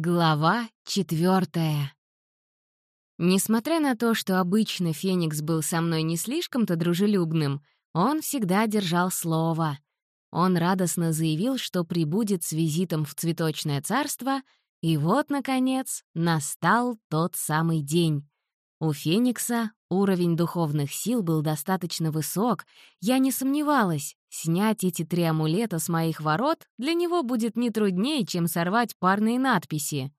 Глава четвертая. Несмотря на то, что обычно Феникс был со мной не слишком-то дружелюбным, он всегда держал слово. Он радостно заявил, что прибудет с визитом в цветочное царство, и вот, наконец, настал тот самый день. У Феникса уровень духовных сил был достаточно высок, я не сомневалась, снять эти три амулета с моих ворот для него будет не труднее, чем сорвать парные надписи.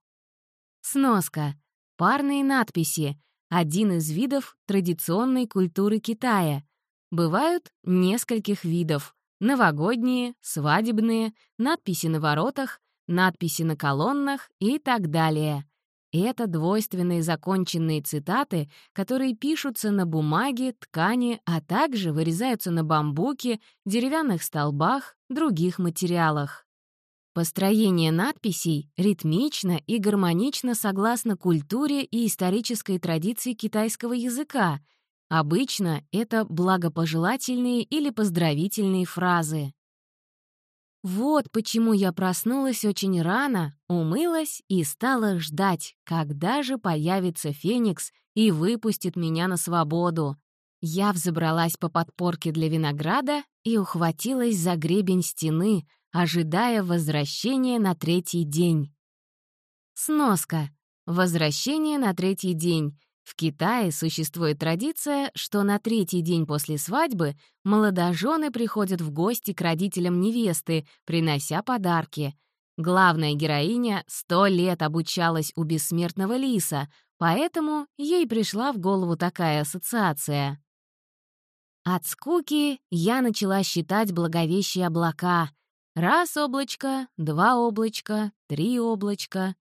Сноска. Парные надписи — один из видов традиционной культуры Китая. Бывают нескольких видов — новогодние, свадебные, надписи на воротах, надписи на колоннах и так далее. Это двойственные законченные цитаты, которые пишутся на бумаге, ткани, а также вырезаются на бамбуке, деревянных столбах, других материалах. Построение надписей ритмично и гармонично согласно культуре и исторической традиции китайского языка. Обычно это благопожелательные или поздравительные фразы. Вот почему я проснулась очень рано, умылась и стала ждать, когда же появится Феникс и выпустит меня на свободу. Я взобралась по подпорке для винограда и ухватилась за гребень стены, ожидая возвращения на третий день. Сноска. Возвращение на третий день в Китае существует традиция, что на третий день после свадьбы молодожены приходят в гости к родителям невесты, принося подарки. Главная героиня сто лет обучалась у бессмертного лиса, поэтому ей пришла в голову такая ассоциация. От скуки я начала считать благовещие облака. Раз облачко, два облачка, три облачка.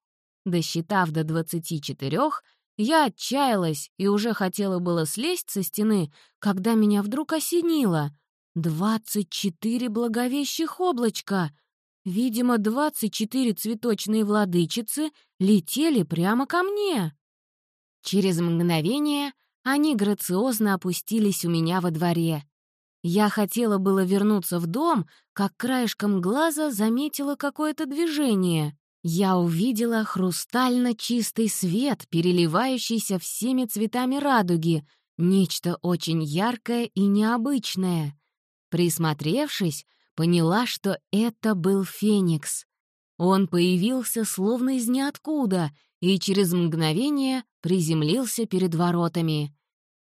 Досчитав до двадцати четырех, я отчаялась и уже хотела было слезть со стены, когда меня вдруг осенило. Двадцать четыре благовещих облачка! Видимо, двадцать четыре цветочные владычицы летели прямо ко мне. Через мгновение они грациозно опустились у меня во дворе. Я хотела было вернуться в дом, как краешком глаза заметила какое-то движение. Я увидела хрустально чистый свет, переливающийся всеми цветами радуги, нечто очень яркое и необычное. Присмотревшись, поняла, что это был Феникс. Он появился словно из ниоткуда и через мгновение приземлился перед воротами.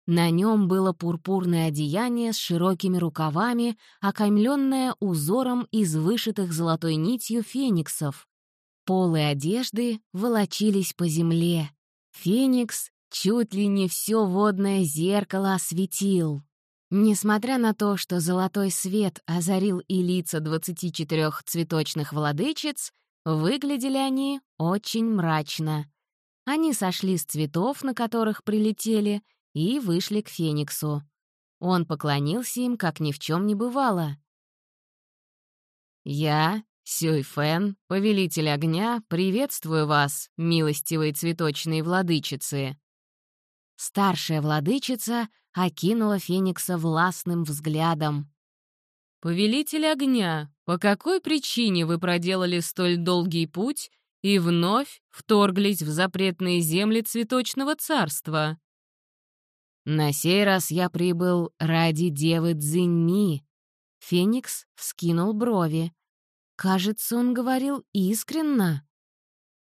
На нем было пурпурное одеяние с широкими рукавами, окаймленное узором из вышитых золотой нитью фениксов. Полы одежды волочились по земле. Феникс чуть ли не все водное зеркало осветил. Несмотря на то, что золотой свет озарил и лица 24 цветочных владычиц, выглядели они очень мрачно. Они сошли с цветов, на которых прилетели, и вышли к Фениксу. Он поклонился им, как ни в чем не бывало. «Я «Сюйфен, повелитель огня, приветствую вас, милостивые цветочные владычицы!» Старшая владычица окинула Феникса властным взглядом. «Повелитель огня, по какой причине вы проделали столь долгий путь и вновь вторглись в запретные земли цветочного царства?» «На сей раз я прибыл ради девы Цзиньми». Феникс вскинул брови. Кажется, он говорил искренно.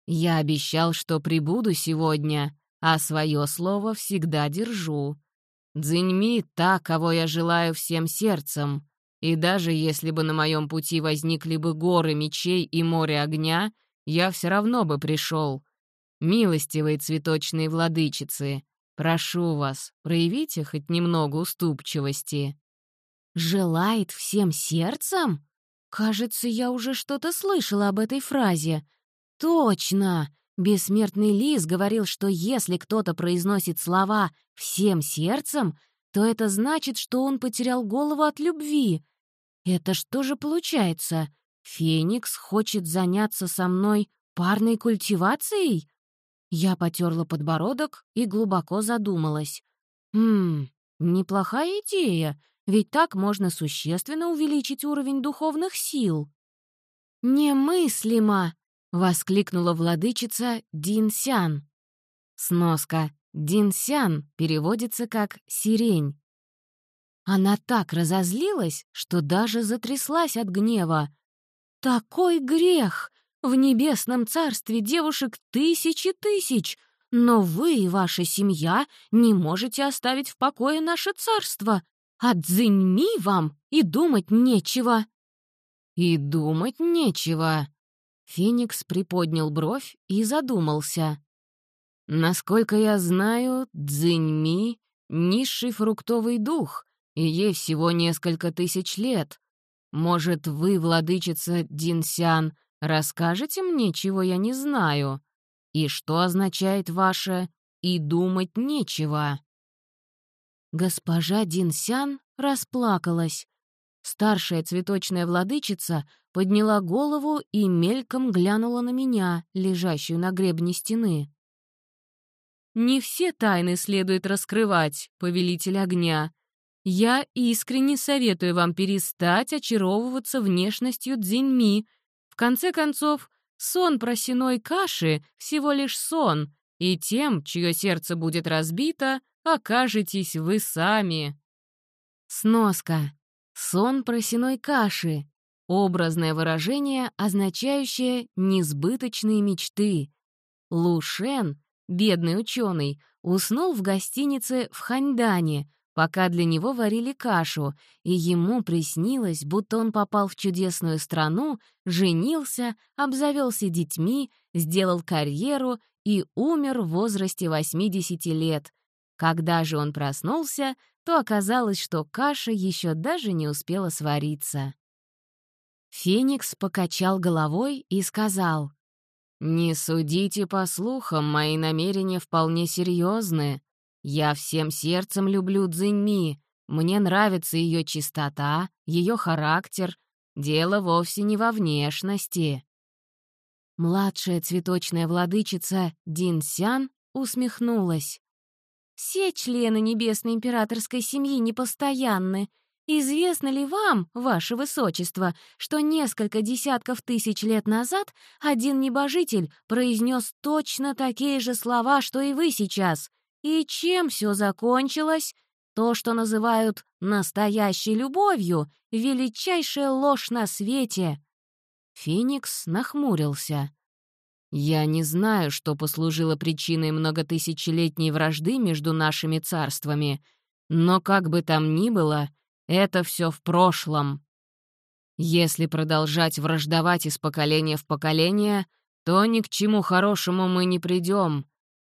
«Я обещал, что прибуду сегодня, а свое слово всегда держу. Дзиньми — та, кого я желаю всем сердцем, и даже если бы на моем пути возникли бы горы мечей и море огня, я все равно бы пришел. Милостивые цветочные владычицы, прошу вас, проявите хоть немного уступчивости». «Желает всем сердцем?» Кажется, я уже что-то слышала об этой фразе. Точно! Бессмертный лис говорил, что если кто-то произносит слова «всем сердцем», то это значит, что он потерял голову от любви. Это что же получается? Феникс хочет заняться со мной парной культивацией? Я потерла подбородок и глубоко задумалась. Хм, неплохая идея ведь так можно существенно увеличить уровень духовных сил. «Немыслимо!» воскликнула владычица Динсян. Сноска. Динсян переводится как «сирень». Она так разозлилась, что даже затряслась от гнева. «Такой грех! В небесном царстве девушек тысячи тысяч, но вы и ваша семья не можете оставить в покое наше царство. Дзыньми вам и думать нечего». «И думать нечего», Феникс приподнял бровь и задумался. «Насколько я знаю, Цзиньми — низший фруктовый дух, и ей всего несколько тысяч лет. Может, вы, владычица Динсян, расскажете мне, чего я не знаю? И что означает ваше «и думать нечего»?» Госпожа Динсян расплакалась. Старшая цветочная владычица подняла голову и мельком глянула на меня, лежащую на гребне стены. «Не все тайны следует раскрывать, повелитель огня. Я искренне советую вам перестать очаровываться внешностью Дзиньми. В конце концов, сон просеной каши — всего лишь сон, и тем, чье сердце будет разбито, окажетесь вы сами». Сноска. Сон просеной каши — образное выражение, означающее «несбыточные мечты». Лушен, бедный ученый, уснул в гостинице в Ханьдане, пока для него варили кашу, и ему приснилось, будто он попал в чудесную страну, женился, обзавелся детьми, сделал карьеру и умер в возрасте 80 лет. Когда же он проснулся, то оказалось, что каша еще даже не успела свариться. Феникс покачал головой и сказал, «Не судите по слухам, мои намерения вполне серьезны. Я всем сердцем люблю Цзиньми, мне нравится ее чистота, ее характер. Дело вовсе не во внешности». Младшая цветочная владычица Дин Сян усмехнулась. Все члены небесной императорской семьи непостоянны. Известно ли вам, ваше высочество, что несколько десятков тысяч лет назад один небожитель произнес точно такие же слова, что и вы сейчас? И чем все закончилось? То, что называют настоящей любовью, величайшая ложь на свете. Феникс нахмурился. Я не знаю, что послужило причиной многотысячелетней вражды между нашими царствами, но как бы там ни было, это все в прошлом. Если продолжать враждовать из поколения в поколение, то ни к чему хорошему мы не придем.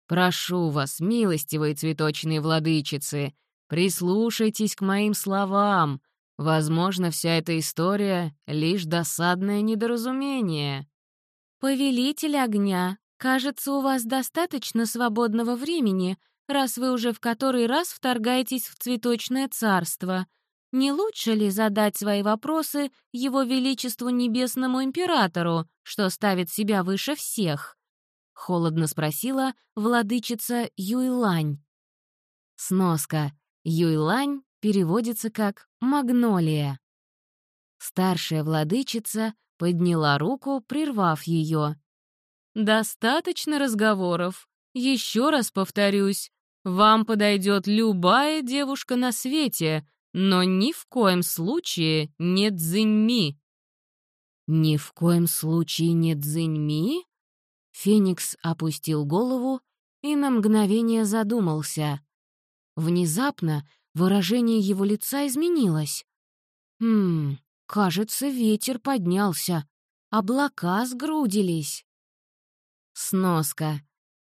Прошу вас, милостивые цветочные владычицы, прислушайтесь к моим словам. Возможно, вся эта история — лишь досадное недоразумение. «Повелитель огня, кажется, у вас достаточно свободного времени, раз вы уже в который раз вторгаетесь в цветочное царство. Не лучше ли задать свои вопросы его величеству небесному императору, что ставит себя выше всех?» — холодно спросила владычица Юйлань. Сноска. Юйлань переводится как «магнолия». Старшая владычица Подняла руку, прервав ее. «Достаточно разговоров. Еще раз повторюсь, вам подойдет любая девушка на свете, но ни в коем случае не дзыньми». «Ни в коем случае не дзыньми?» Феникс опустил голову и на мгновение задумался. Внезапно выражение его лица изменилось. «Хм, Кажется, ветер поднялся. Облака сгрудились. Сноска.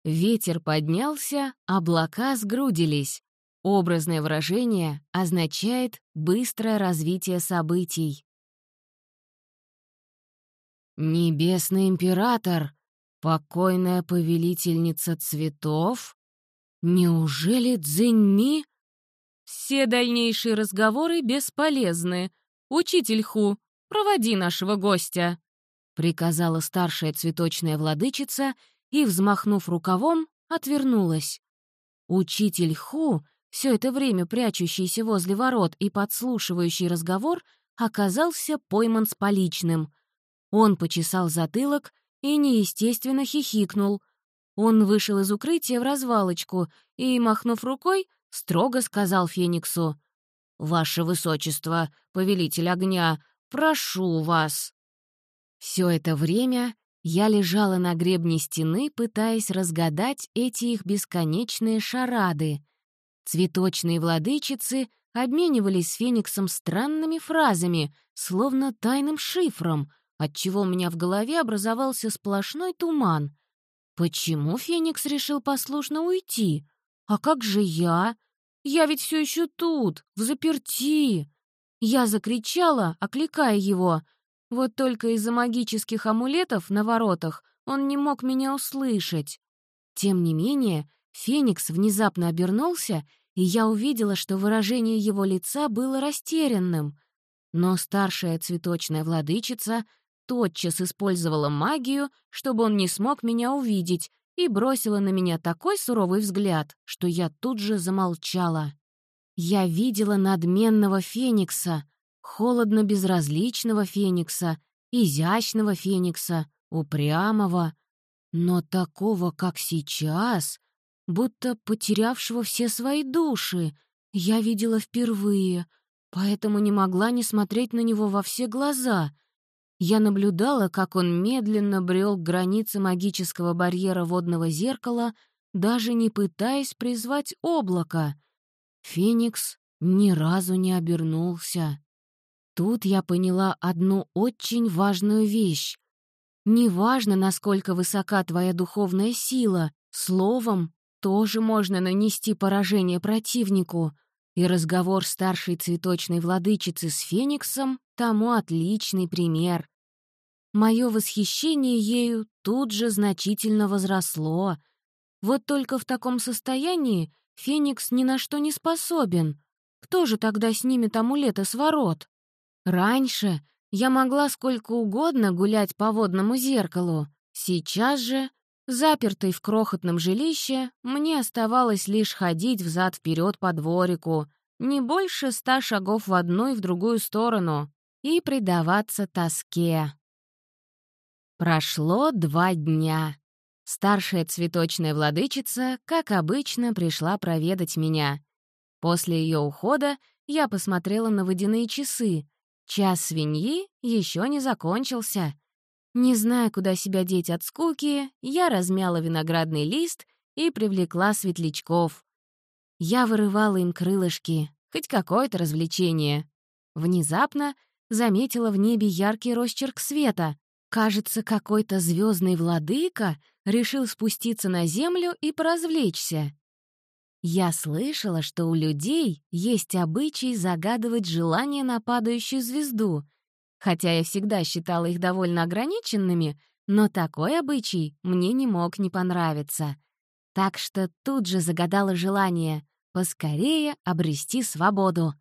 Ветер поднялся, облака сгрудились. Образное выражение означает быстрое развитие событий. Небесный император, покойная повелительница цветов? Неужели Цзиньми? Все дальнейшие разговоры бесполезны, «Учитель Ху, проводи нашего гостя», — приказала старшая цветочная владычица и, взмахнув рукавом, отвернулась. Учитель Ху, все это время прячущийся возле ворот и подслушивающий разговор, оказался пойман с поличным. Он почесал затылок и неестественно хихикнул. Он вышел из укрытия в развалочку и, махнув рукой, строго сказал Фениксу. «Ваше Высочество, повелитель огня, прошу вас». Все это время я лежала на гребне стены, пытаясь разгадать эти их бесконечные шарады. Цветочные владычицы обменивались с Фениксом странными фразами, словно тайным шифром, отчего у меня в голове образовался сплошной туман. Почему Феникс решил послушно уйти? А как же я? Я ведь все еще тут, в заперти. Я закричала, окликая его — вот только из-за магических амулетов на воротах он не мог меня услышать. Тем не менее, Феникс внезапно обернулся, и я увидела, что выражение его лица было растерянным. Но старшая цветочная владычица тотчас использовала магию, чтобы он не смог меня увидеть, и бросила на меня такой суровый взгляд, что я тут же замолчала. Я видела надменного Феникса, холодно-безразличного феникса, изящного феникса, упрямого, но такого, как сейчас, будто потерявшего все свои души, я видела впервые, поэтому не могла не смотреть на него во все глаза. Я наблюдала, как он медленно брел к границе магического барьера водного зеркала, даже не пытаясь призвать облако. Феникс ни разу не обернулся. Тут я поняла одну очень важную вещь. Неважно, насколько высока твоя духовная сила, словом тоже можно нанести поражение противнику, и разговор старшей цветочной владычицы с Фениксом тому отличный пример. Мое восхищение ею тут же значительно возросло. Вот только в таком состоянии Феникс ни на что не способен. Кто же тогда снимет амулеты с ворот? Раньше я могла сколько угодно гулять по водному зеркалу. Сейчас же, запертой в крохотном жилище, мне оставалось лишь ходить взад-вперед по дворику, не больше ста шагов в одну и в другую сторону, и предаваться тоске. Прошло два дня. Старшая цветочная владычица, как обычно, пришла проведать меня. После ее ухода я посмотрела на водяные часы, Час свиньи еще не закончился. Не зная, куда себя деть от скуки, я размяла виноградный лист и привлекла светлячков. Я вырывала им крылышки, хоть какое-то развлечение. Внезапно заметила в небе яркий росчерк света. Кажется, какой-то звездный владыка решил спуститься на землю и поразвлечься. Я слышала, что у людей есть обычай загадывать желание на падающую звезду. Хотя я всегда считала их довольно ограниченными, но такой обычай мне не мог не понравиться. Так что тут же загадала желание поскорее обрести свободу.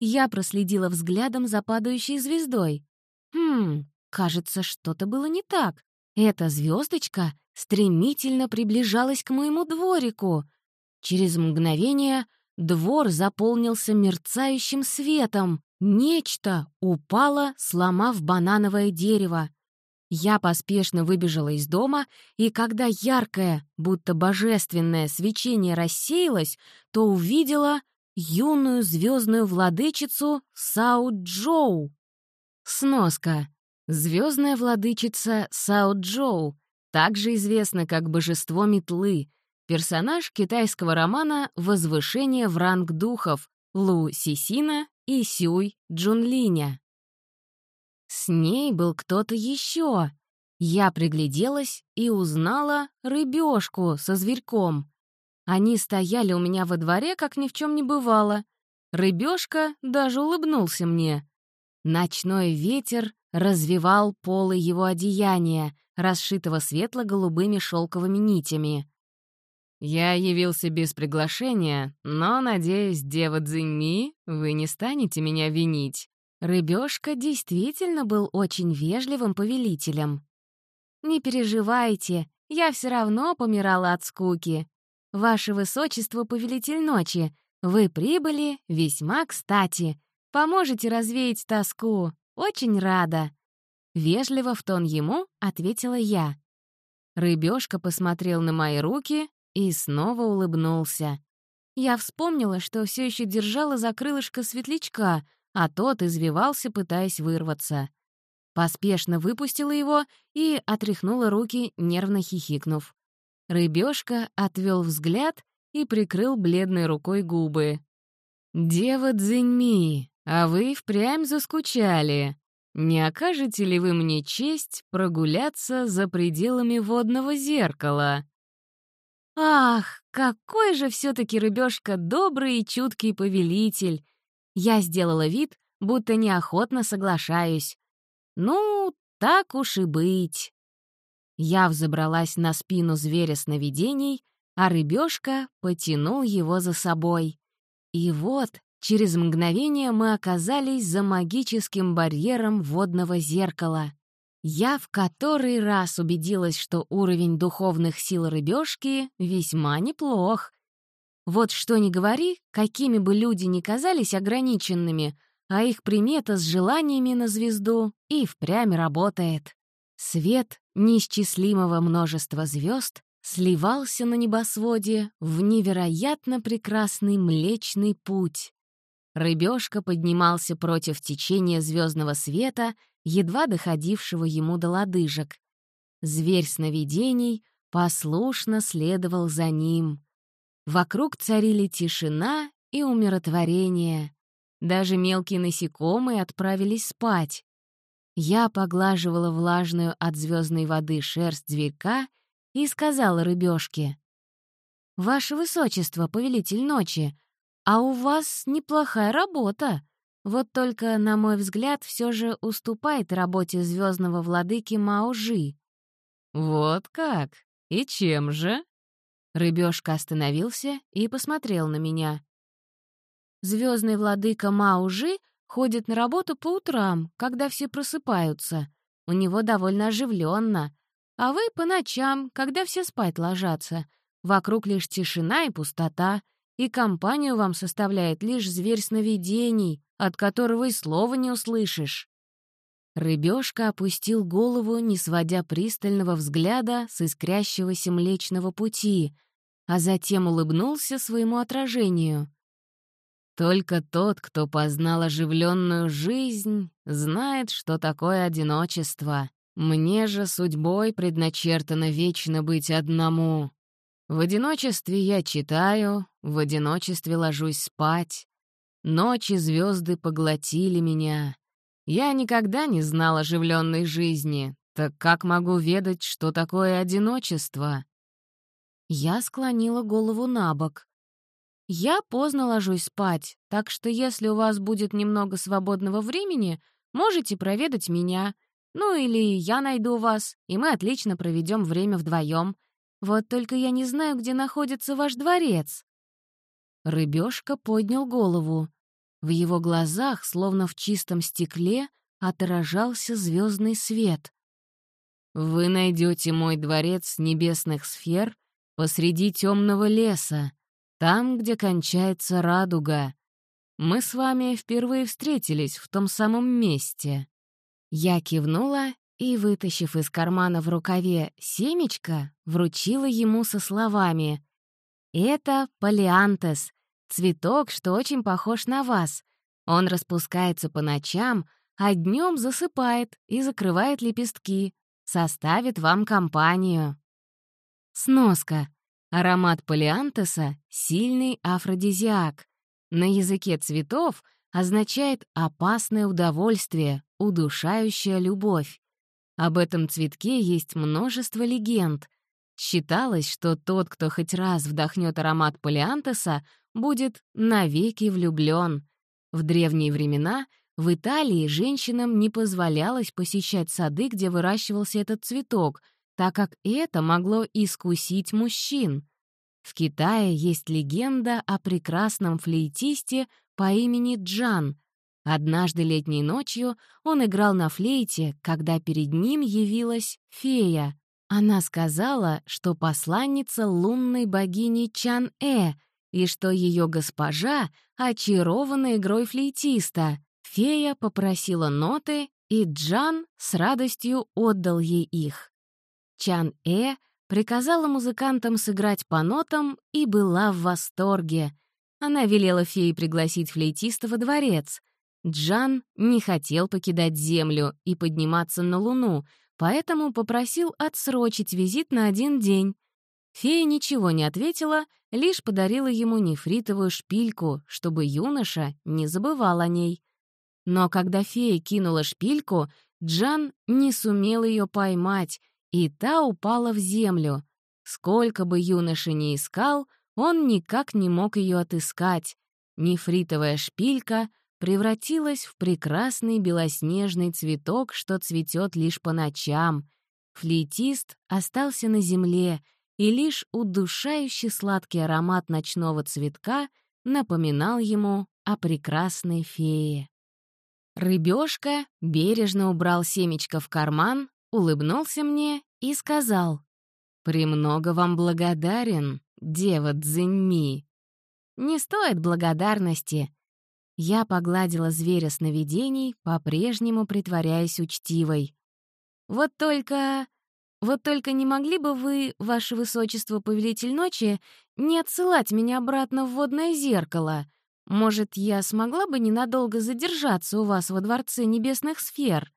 Я проследила взглядом за падающей звездой. Хм, кажется, что-то было не так. Эта звездочка стремительно приближалась к моему дворику — Через мгновение двор заполнился мерцающим светом. Нечто упало, сломав банановое дерево. Я поспешно выбежала из дома, и когда яркое, будто божественное свечение рассеялось, то увидела юную звездную владычицу Сао Джоу. Сноска. Звездная владычица Сао Джоу, также известна как божество метлы — Персонаж китайского романа «Возвышение в ранг духов» Лу Сисина и Сюй Джунлиня. С ней был кто-то еще. Я пригляделась и узнала рыбешку со зверьком. Они стояли у меня во дворе, как ни в чем не бывало. Рыбешка даже улыбнулся мне. Ночной ветер развивал полы его одеяния, расшитого светло-голубыми шелковыми нитями. «Я явился без приглашения, но, надеюсь, дева Цзиньми, вы не станете меня винить». Рыбёшка действительно был очень вежливым повелителем. «Не переживайте, я все равно помирала от скуки. Ваше Высочество, повелитель ночи, вы прибыли весьма кстати. Поможете развеять тоску. Очень рада». — вежливо в тон ему ответила я. Рыбёшка посмотрел на мои руки и снова улыбнулся. Я вспомнила, что все еще держала за крылышко светлячка, а тот извивался, пытаясь вырваться. Поспешно выпустила его и отряхнула руки, нервно хихикнув. Рыбёшка отвел взгляд и прикрыл бледной рукой губы. «Дева Цзиньми, а вы впрямь заскучали. Не окажете ли вы мне честь прогуляться за пределами водного зеркала?» Ах, какой же все-таки рыбешка добрый и чуткий повелитель! Я сделала вид, будто неохотно соглашаюсь. Ну, так уж и быть. Я взобралась на спину зверя сновидений, а рыбешка потянул его за собой. И вот, через мгновение мы оказались за магическим барьером водного зеркала. Я в который раз убедилась, что уровень духовных сил рыбешки весьма неплох. Вот что ни говори, какими бы люди ни казались ограниченными, а их примета с желаниями на звезду и впрямь работает. Свет неисчислимого множества звезд сливался на небосводе в невероятно прекрасный Млечный Путь. Рыбешка поднимался против течения звездного света — едва доходившего ему до лодыжек. Зверь сновидений послушно следовал за ним. Вокруг царили тишина и умиротворение. Даже мелкие насекомые отправились спать. Я поглаживала влажную от звездной воды шерсть зверька и сказала рыбешке: «Ваше Высочество, повелитель ночи, а у вас неплохая работа. Вот только, на мой взгляд, все же уступает работе звездного владыки Маужи. «Вот как? И чем же?» Рыбешка остановился и посмотрел на меня. Звездный владыка Маужи ходит на работу по утрам, когда все просыпаются. У него довольно оживленно. А вы по ночам, когда все спать ложатся. Вокруг лишь тишина и пустота, и компанию вам составляет лишь зверь сновидений, от которого и слова не услышишь». Рыбешка опустил голову, не сводя пристального взгляда с искрящегося Млечного Пути, а затем улыбнулся своему отражению. «Только тот, кто познал оживленную жизнь, знает, что такое одиночество. Мне же судьбой предначертано вечно быть одному. В одиночестве я читаю, в одиночестве ложусь спать, Ночи звезды поглотили меня. Я никогда не знал оживленной жизни, так как могу ведать, что такое одиночество? Я склонила голову на бок. Я поздно ложусь спать, так что если у вас будет немного свободного времени, можете проведать меня. Ну или я найду вас, и мы отлично проведем время вдвоем. Вот только я не знаю, где находится ваш дворец. Рыбешка поднял голову. В его глазах, словно в чистом стекле, отражался звездный свет. «Вы найдете мой дворец небесных сфер посреди темного леса, там, где кончается радуга. Мы с вами впервые встретились в том самом месте». Я кивнула и, вытащив из кармана в рукаве семечко, вручила ему со словами «Это Палеантес, Цветок, что очень похож на вас. Он распускается по ночам, а днем засыпает и закрывает лепестки, составит вам компанию. Сноска. Аромат полиантеса — сильный афродизиак. На языке цветов означает «опасное удовольствие», «удушающая любовь». Об этом цветке есть множество легенд. Считалось, что тот, кто хоть раз вдохнет аромат полиантеса, будет навеки влюблён. В древние времена в Италии женщинам не позволялось посещать сады, где выращивался этот цветок, так как это могло искусить мужчин. В Китае есть легенда о прекрасном флейтисте по имени Джан. Однажды летней ночью он играл на флейте, когда перед ним явилась фея. Она сказала, что посланница лунной богини Чан-э — и что ее госпожа очарована игрой флейтиста. Фея попросила ноты, и Джан с радостью отдал ей их. Чан-э приказала музыкантам сыграть по нотам и была в восторге. Она велела фее пригласить флейтиста во дворец. Джан не хотел покидать Землю и подниматься на Луну, поэтому попросил отсрочить визит на один день. Фея ничего не ответила, лишь подарила ему нефритовую шпильку, чтобы юноша не забывал о ней. Но когда фея кинула шпильку, Джан не сумел ее поймать, и та упала в землю. Сколько бы юноша ни искал, он никак не мог ее отыскать. Нефритовая шпилька превратилась в прекрасный белоснежный цветок, что цветет лишь по ночам. Флейтист остался на земле, и лишь удушающий сладкий аромат ночного цветка напоминал ему о прекрасной фее. Рыбешка бережно убрал семечко в карман, улыбнулся мне и сказал, «Премного вам благодарен, дева Цзиньми». «Не стоит благодарности». Я погладила зверя сновидений, по-прежнему притворяясь учтивой. «Вот только... вот только не могли бы вы, ваше высочество, повелитель ночи, не отсылать меня обратно в водное зеркало? Может, я смогла бы ненадолго задержаться у вас во Дворце Небесных Сфер?»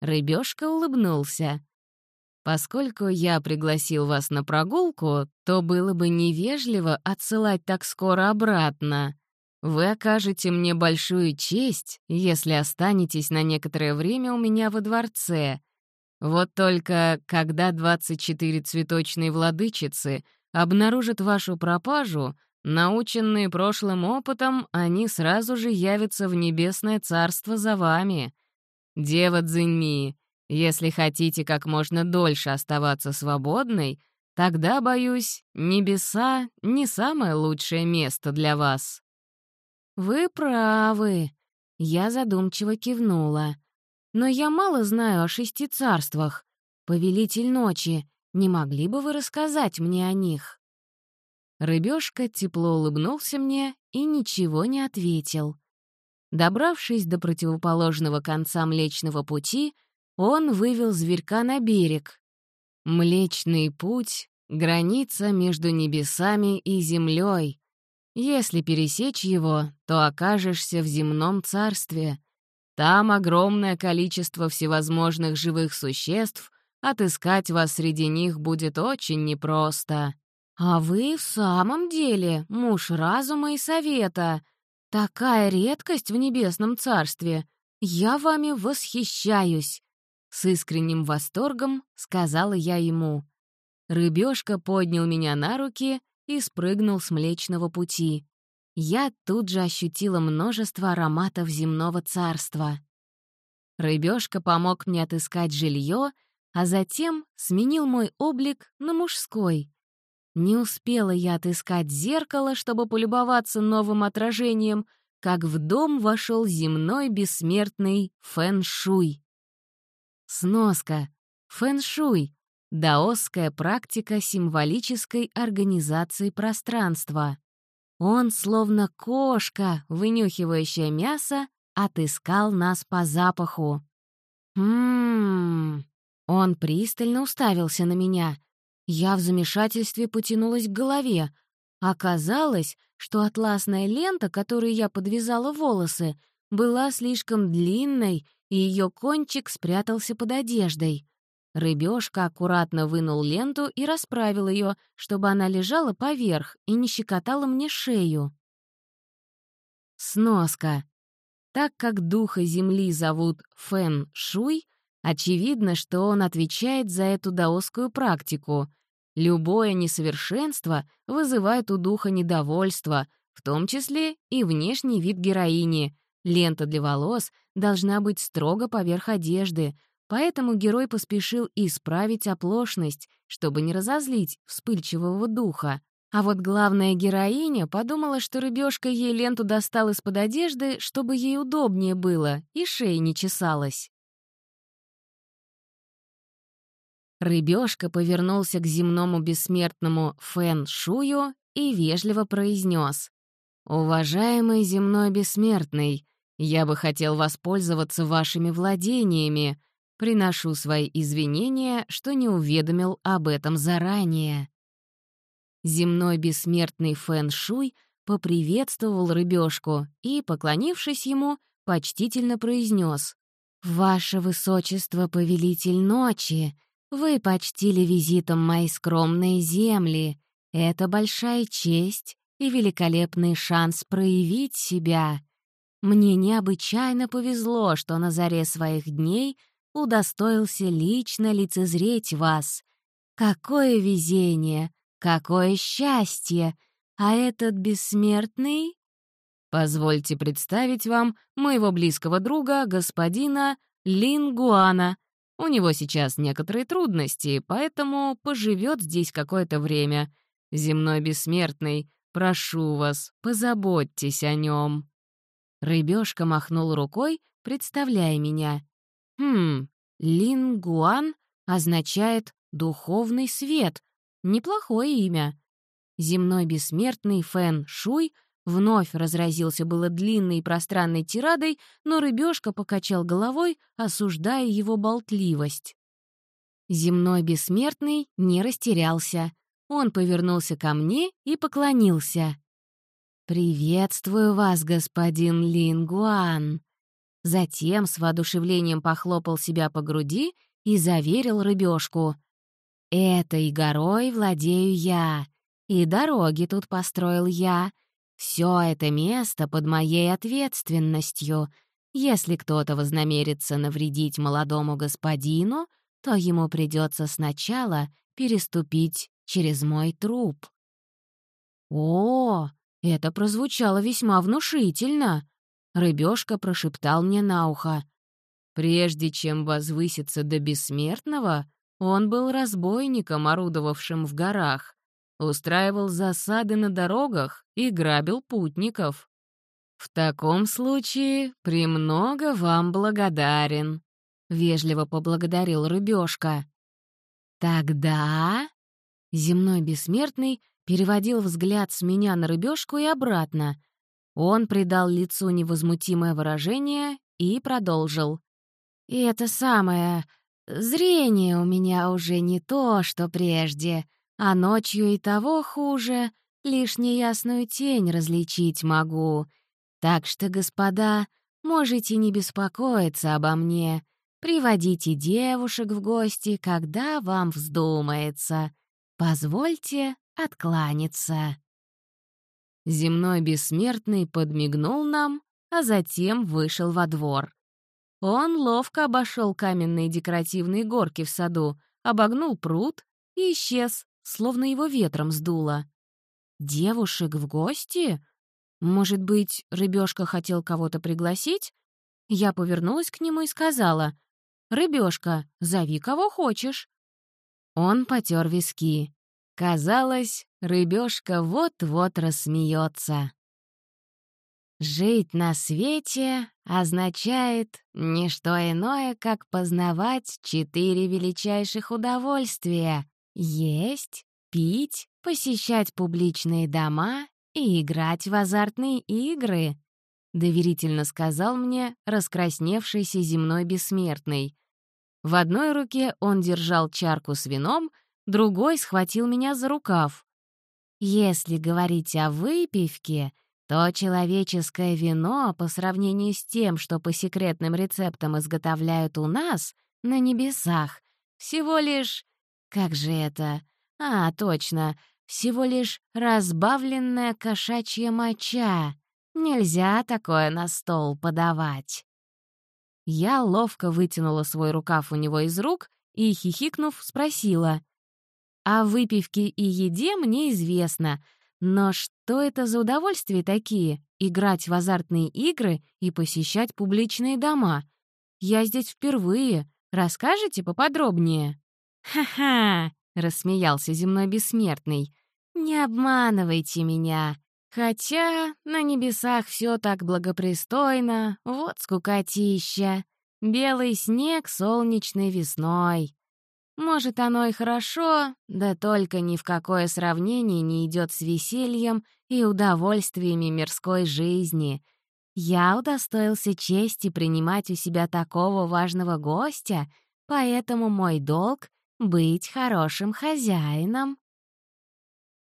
Рыбёшка улыбнулся. «Поскольку я пригласил вас на прогулку, то было бы невежливо отсылать так скоро обратно. Вы окажете мне большую честь, если останетесь на некоторое время у меня во дворце. Вот только когда 24 цветочные владычицы обнаружат вашу пропажу, наученные прошлым опытом, они сразу же явятся в небесное царство за вами. «Дева Цзиньми, если хотите как можно дольше оставаться свободной, тогда, боюсь, небеса — не самое лучшее место для вас». «Вы правы», — я задумчиво кивнула. «Но я мало знаю о шести царствах. Повелитель ночи, не могли бы вы рассказать мне о них?» Рыбёшка тепло улыбнулся мне и ничего не ответил. Добравшись до противоположного конца Млечного Пути, он вывел зверька на берег. Млечный Путь — граница между небесами и землей. Если пересечь его, то окажешься в земном царстве. Там огромное количество всевозможных живых существ, отыскать вас среди них будет очень непросто. А вы в самом деле муж разума и совета, Такая редкость в небесном царстве. Я вами восхищаюсь!» С искренним восторгом сказала я ему. Рыбешка поднял меня на руки и спрыгнул с Млечного Пути. Я тут же ощутила множество ароматов земного царства. Рыбешка помог мне отыскать жилье, а затем сменил мой облик на мужской. Не успела я отыскать зеркало, чтобы полюбоваться новым отражением, как в дом вошел земной бессмертный фэн-шуй. Сноска. Фэн-шуй — даосская практика символической организации пространства. Он, словно кошка, вынюхивающая мясо, отыскал нас по запаху. «Ммм...» Он пристально уставился на меня — я в замешательстве потянулась к голове. Оказалось, что атласная лента, которой я подвязала волосы, была слишком длинной, и ее кончик спрятался под одеждой. Рыбешка аккуратно вынул ленту и расправил ее, чтобы она лежала поверх и не щекотала мне шею. Сноска. Так как духа Земли зовут Фэн Шуй, очевидно, что он отвечает за эту даосскую практику — Любое несовершенство вызывает у духа недовольство, в том числе и внешний вид героини. Лента для волос должна быть строго поверх одежды, поэтому герой поспешил исправить оплошность, чтобы не разозлить вспыльчивого духа. А вот главная героиня подумала, что рыбешка ей ленту достал из-под одежды, чтобы ей удобнее было и шея не чесалась. Рыбешка повернулся к земному бессмертному Фэн Шую и вежливо произнес. «Уважаемый земной бессмертный, Я бы хотел воспользоваться вашими владениями. Приношу свои извинения, что не уведомил об этом заранее». Земной бессмертный Фэн Шуй поприветствовал рыбешку и, поклонившись ему, почтительно произнес «Ваше Высочество, повелитель ночи, вы почтили визитом мои скромные земли. Это большая честь и великолепный шанс проявить себя. Мне необычайно повезло, что на заре своих дней удостоился лично лицезреть вас. Какое везение, какое счастье! А этот бессмертный... Позвольте представить вам моего близкого друга, господина Лингуана. У него сейчас некоторые трудности, поэтому поживет здесь какое-то время. Земной бессмертный, прошу вас, позаботьтесь о нем. Рыбешка махнул рукой, представляя меня. Хм, Лингуан означает «духовный свет». Неплохое имя. Земной бессмертный Фэн Шуй вновь разразился было длинной и пространной тирадой, но рыбешка покачал головой, осуждая его болтливость. Земной бессмертный не растерялся. Он повернулся ко мне и поклонился. «Приветствую вас, господин Лингуан!» Затем с воодушевлением похлопал себя по груди и заверил рыбешку. «Этой горой владею я, и дороги тут построил я. Все это место под моей ответственностью. Если кто-то вознамерится навредить молодому господину, то ему придется сначала переступить через мой труп». «О, это прозвучало весьма внушительно. Рыбешка прошептал мне на ухо. Прежде чем возвыситься до бессмертного, он был разбойником, орудовавшим в горах, устраивал засады на дорогах и грабил путников. «В таком случае премного вам благодарен», — вежливо поблагодарил рыбешка. «Тогда...» Земной бессмертный переводил взгляд с меня на рыбешку и обратно. Он придал лицу невозмутимое выражение и продолжил. «И это самое... Зрение у меня уже не то, что прежде, а ночью и того хуже, лишь неясную тень различить могу. Так что, господа, можете не беспокоиться обо мне. Приводите девушек в гости, когда вам вздумается. Позвольте откланяться. Земной бессмертный подмигнул нам, а затем вышел во двор. Он ловко обошел каменные декоративные горки в саду, обогнул пруд и исчез, словно его ветром сдуло. «Девушек в гости? Может быть, рыбешка хотел кого-то пригласить?» Я повернулась к нему и сказала, «Рыбешка, зови кого хочешь». Он потер виски. Казалось, рыбешка вот-вот рассмеется. Жить на свете означает не что иное, как познавать четыре величайших удовольствия — есть, пить, посещать публичные дома и играть в азартные игры, — доверительно сказал мне раскрасневшийся земной бессмертный. В одной руке он держал чарку с вином, другой схватил меня за рукав. Если говорить о выпивке, то человеческое вино по сравнению с тем, что по секретным рецептам изготовляют у нас, на небесах, всего лишь... Как же это? А, точно, всего лишь разбавленная кошачья моча. Нельзя такое на стол подавать. Я ловко вытянула свой рукав у него из рук и, хихикнув, спросила. О выпивке и еде мне известно, но что это за удовольствия такие — играть в азартные игры и посещать публичные дома? Я здесь впервые. Расскажете поподробнее?» «Ха-ха!» — рассмеялся земной бессмертный. «Не обманывайте меня. Хотя на небесах все так благопристойно, вот скукотища. Белый снег солнечной весной. Может, оно и хорошо, да только ни в какое сравнение не идет с весельем и удовольствиями мирской жизни. Я удостоился чести принимать у себя такого важного гостя, поэтому мой долг — быть хорошим хозяином.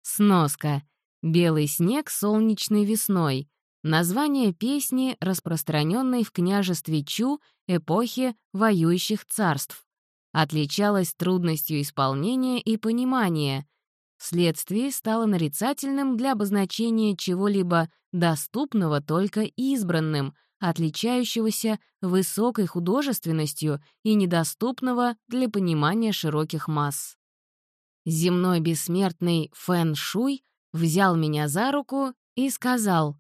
Сноска. «Белый снег солнечной весной». Название песни, распространенной в княжестве Чу эпохи воюющих царств. Отличалась трудностью исполнения и понимания. Вследствие стало нарицательным для обозначения чего-либо доступного только избранным, отличающегося высокой художественностью и недоступного для понимания широких масс. Земной бессмертный Фэн Шуй взял меня за руку и сказал,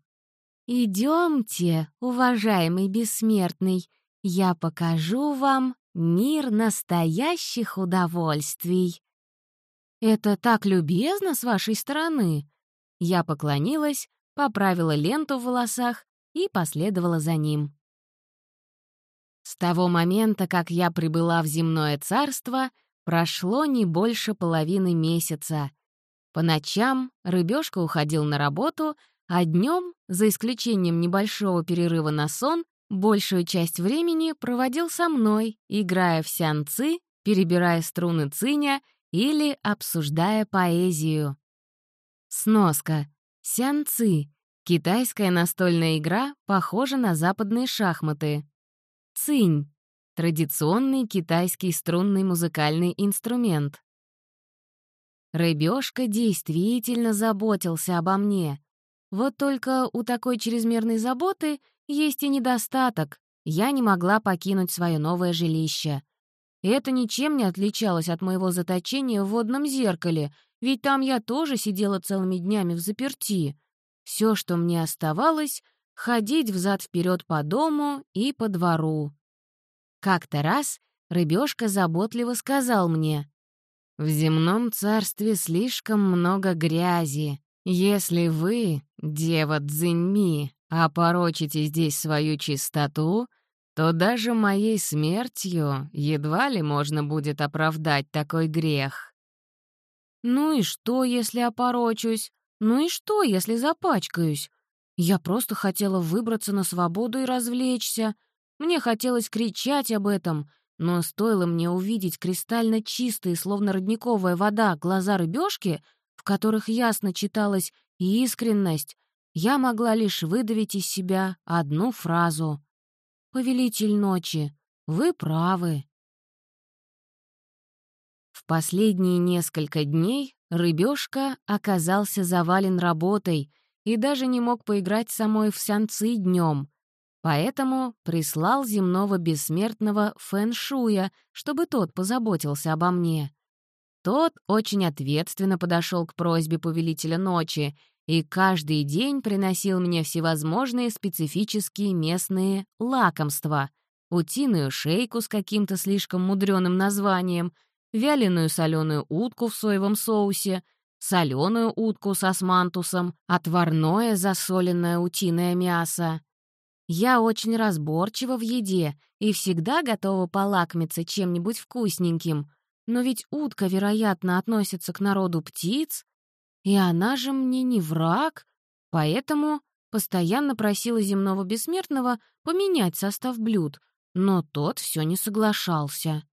«Идемте, уважаемый бессмертный, я покажу вам мир настоящих удовольствий». «Это так любезно с вашей стороны!» Я поклонилась, поправила ленту в волосах и последовала за ним. С того момента, как я прибыла в земное царство, прошло не больше половины месяца. По ночам рыбешка уходил на работу, а днем, за исключением небольшого перерыва на сон, большую часть времени проводил со мной, играя в сянцы, перебирая струны циня или обсуждая поэзию. Сноска. Сянцы — китайская настольная игра, похожа на западные шахматы. Цинь — традиционный китайский струнный музыкальный инструмент. Рыбёшка действительно заботился обо мне. Вот только у такой чрезмерной заботы есть и недостаток. Я не могла покинуть свое новое жилище. Это ничем не отличалось от моего заточения в водном зеркале, ведь там я тоже сидела целыми днями в заперти. Все, что мне оставалось — ходить взад вперед по дому и по двору. Как-то раз рыбешка заботливо сказал мне, «В земном царстве слишком много грязи. Если вы, дева Цзиньми, опорочите здесь свою чистоту, то даже моей смертью едва ли можно будет оправдать такой грех. Ну и что, если опорочусь? Ну и что, если запачкаюсь? Я просто хотела выбраться на свободу и развлечься. Мне хотелось кричать об этом, но стоило мне увидеть кристально чистые, словно родниковая вода, глаза рыбешки, в которых ясно читалась искренность, я могла лишь выдавить из себя одну фразу. «Повелитель ночи, вы правы». В последние несколько дней рыбешка оказался завален работой и даже не мог поиграть самой в сянцы днем, поэтому прислал земного бессмертного фэн-шуя, чтобы тот позаботился обо мне. Тот очень ответственно подошел к просьбе повелителя ночи и каждый день приносил мне всевозможные специфические местные лакомства. Утиную шейку с каким-то слишком мудреным названием, вяленую соленую утку в соевом соусе, соленую утку с османтусом, отварное засоленное утиное мясо. Я очень разборчива в еде и всегда готова полакомиться чем-нибудь вкусненьким, но ведь утка, вероятно, относится к народу птиц, и она же мне не враг, поэтому постоянно просила земного бессмертного поменять состав блюд, но тот все не соглашался.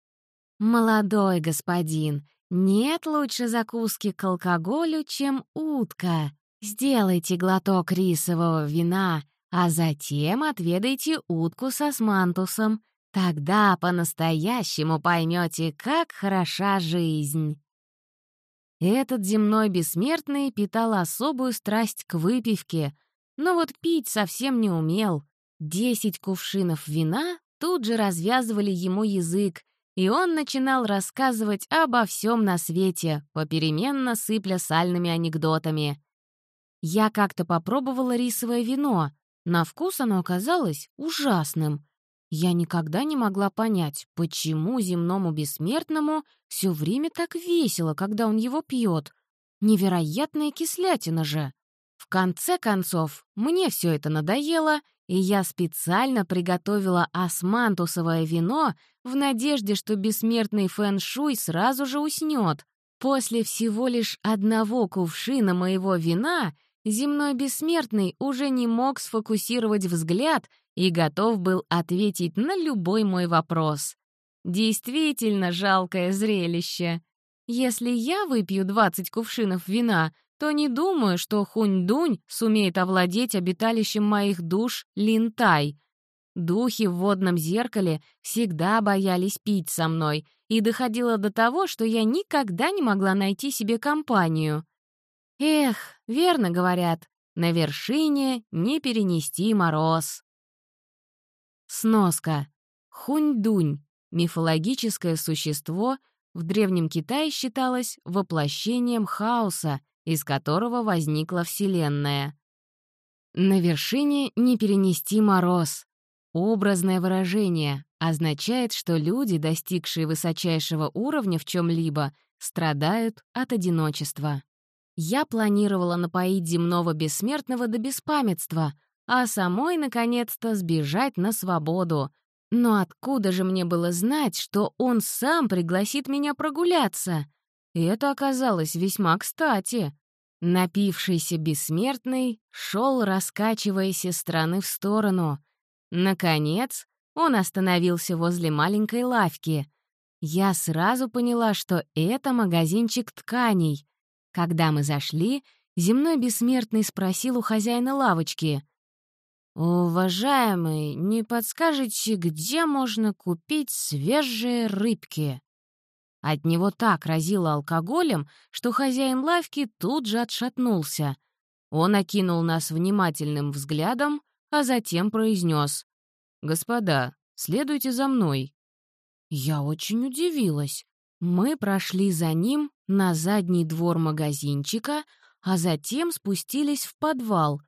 «Молодой господин, нет лучше закуски к алкоголю, чем утка. Сделайте глоток рисового вина, а затем отведайте утку со смантусом. Тогда по-настоящему поймете, как хороша жизнь». Этот земной бессмертный питал особую страсть к выпивке, но вот пить совсем не умел. Десять кувшинов вина тут же развязывали ему язык, и он начинал рассказывать обо всем на свете, попеременно сыпля сальными анекдотами. Я как-то попробовала рисовое вино. На вкус оно оказалось ужасным. Я никогда не могла понять, почему земному бессмертному все время так весело, когда он его пьет. Невероятная кислятина же. В конце концов, мне все это надоело, и я специально приготовила османтусовое вино в надежде, что бессмертный фэн-шуй сразу же уснет. После всего лишь одного кувшина моего вина земной бессмертный уже не мог сфокусировать взгляд и готов был ответить на любой мой вопрос. Действительно жалкое зрелище. Если я выпью 20 кувшинов вина, то не думаю, что Хунь-Дунь сумеет овладеть обиталищем моих душ Линтай. Духи в водном зеркале всегда боялись пить со мной, и доходило до того, что я никогда не могла найти себе компанию. Эх, верно говорят, на вершине не перенести мороз. Сноска. Хунь-Дунь — мифологическое существо, в Древнем Китае считалось воплощением хаоса — из которого возникла Вселенная. На вершине не перенести мороз. Образное выражение означает, что люди, достигшие высочайшего уровня в чем-либо, страдают от одиночества. Я планировала напоить земного бессмертного до беспамятства, а самой, наконец-то, сбежать на свободу. Но откуда же мне было знать, что он сам пригласит меня прогуляться? И это оказалось весьма кстати. Напившийся бессмертный шел, раскачиваясь из стороны в сторону. Наконец, он остановился возле маленькой лавки. Я сразу поняла, что это магазинчик тканей. Когда мы зашли, земной бессмертный спросил у хозяина лавочки. «Уважаемый, не подскажете, где можно купить свежие рыбки?» От него так разило алкоголем, что хозяин лавки тут же отшатнулся. Он окинул нас внимательным взглядом, а затем произнес: «Господа, следуйте за мной». Я очень удивилась. Мы прошли за ним на задний двор магазинчика, а затем спустились в подвал.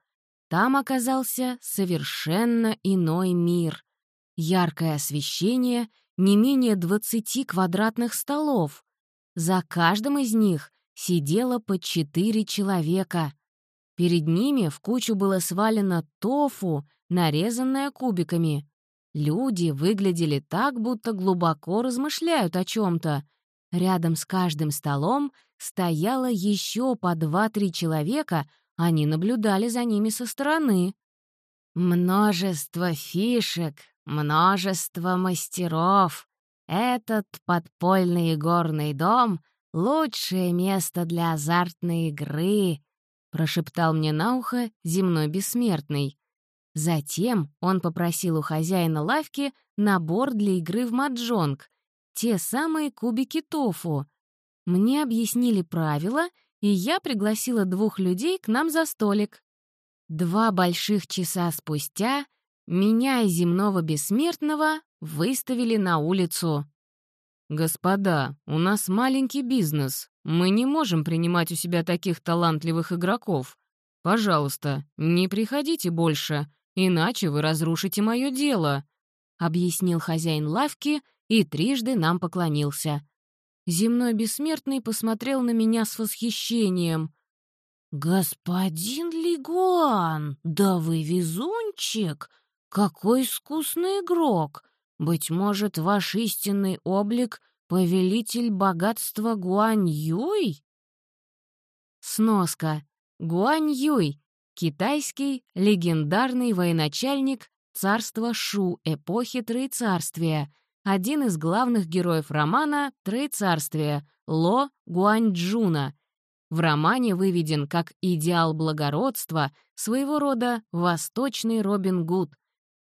Там оказался совершенно иной мир. Яркое освещение — не менее 20 квадратных столов. За каждым из них сидело по четыре человека. Перед ними в кучу было свалено тофу, нарезанное кубиками. Люди выглядели так, будто глубоко размышляют о чем-то. Рядом с каждым столом стояло еще по два-три человека, они наблюдали за ними со стороны. Множество фишек, множество мастеров. Этот подпольный горный дом — лучшее место для азартной игры», — прошептал мне на ухо земной бессмертный. Затем он попросил у хозяина лавки набор для игры в маджонг, те самые кубики тофу. Мне объяснили правила, и я пригласила двух людей к нам за столик. Два больших часа спустя меня и земного бессмертного выставили на улицу. «Господа, у нас маленький бизнес. Мы не можем принимать у себя таких талантливых игроков. Пожалуйста, не приходите больше, иначе вы разрушите мое дело», — объяснил хозяин лавки и трижды нам поклонился. Земной бессмертный посмотрел на меня с восхищением. «Господин Лигуан, да вы везунчик! «Какой искусный игрок! Быть может, ваш истинный облик — повелитель богатства Гуань Юй?» Сноска. Гуань Юй — китайский легендарный военачальник царства Шу эпохи Троецарствия, один из главных героев романа «Троецарствие» Ло Гуаньчжуна. В романе выведен как идеал благородства, своего рода восточный Робин Гуд —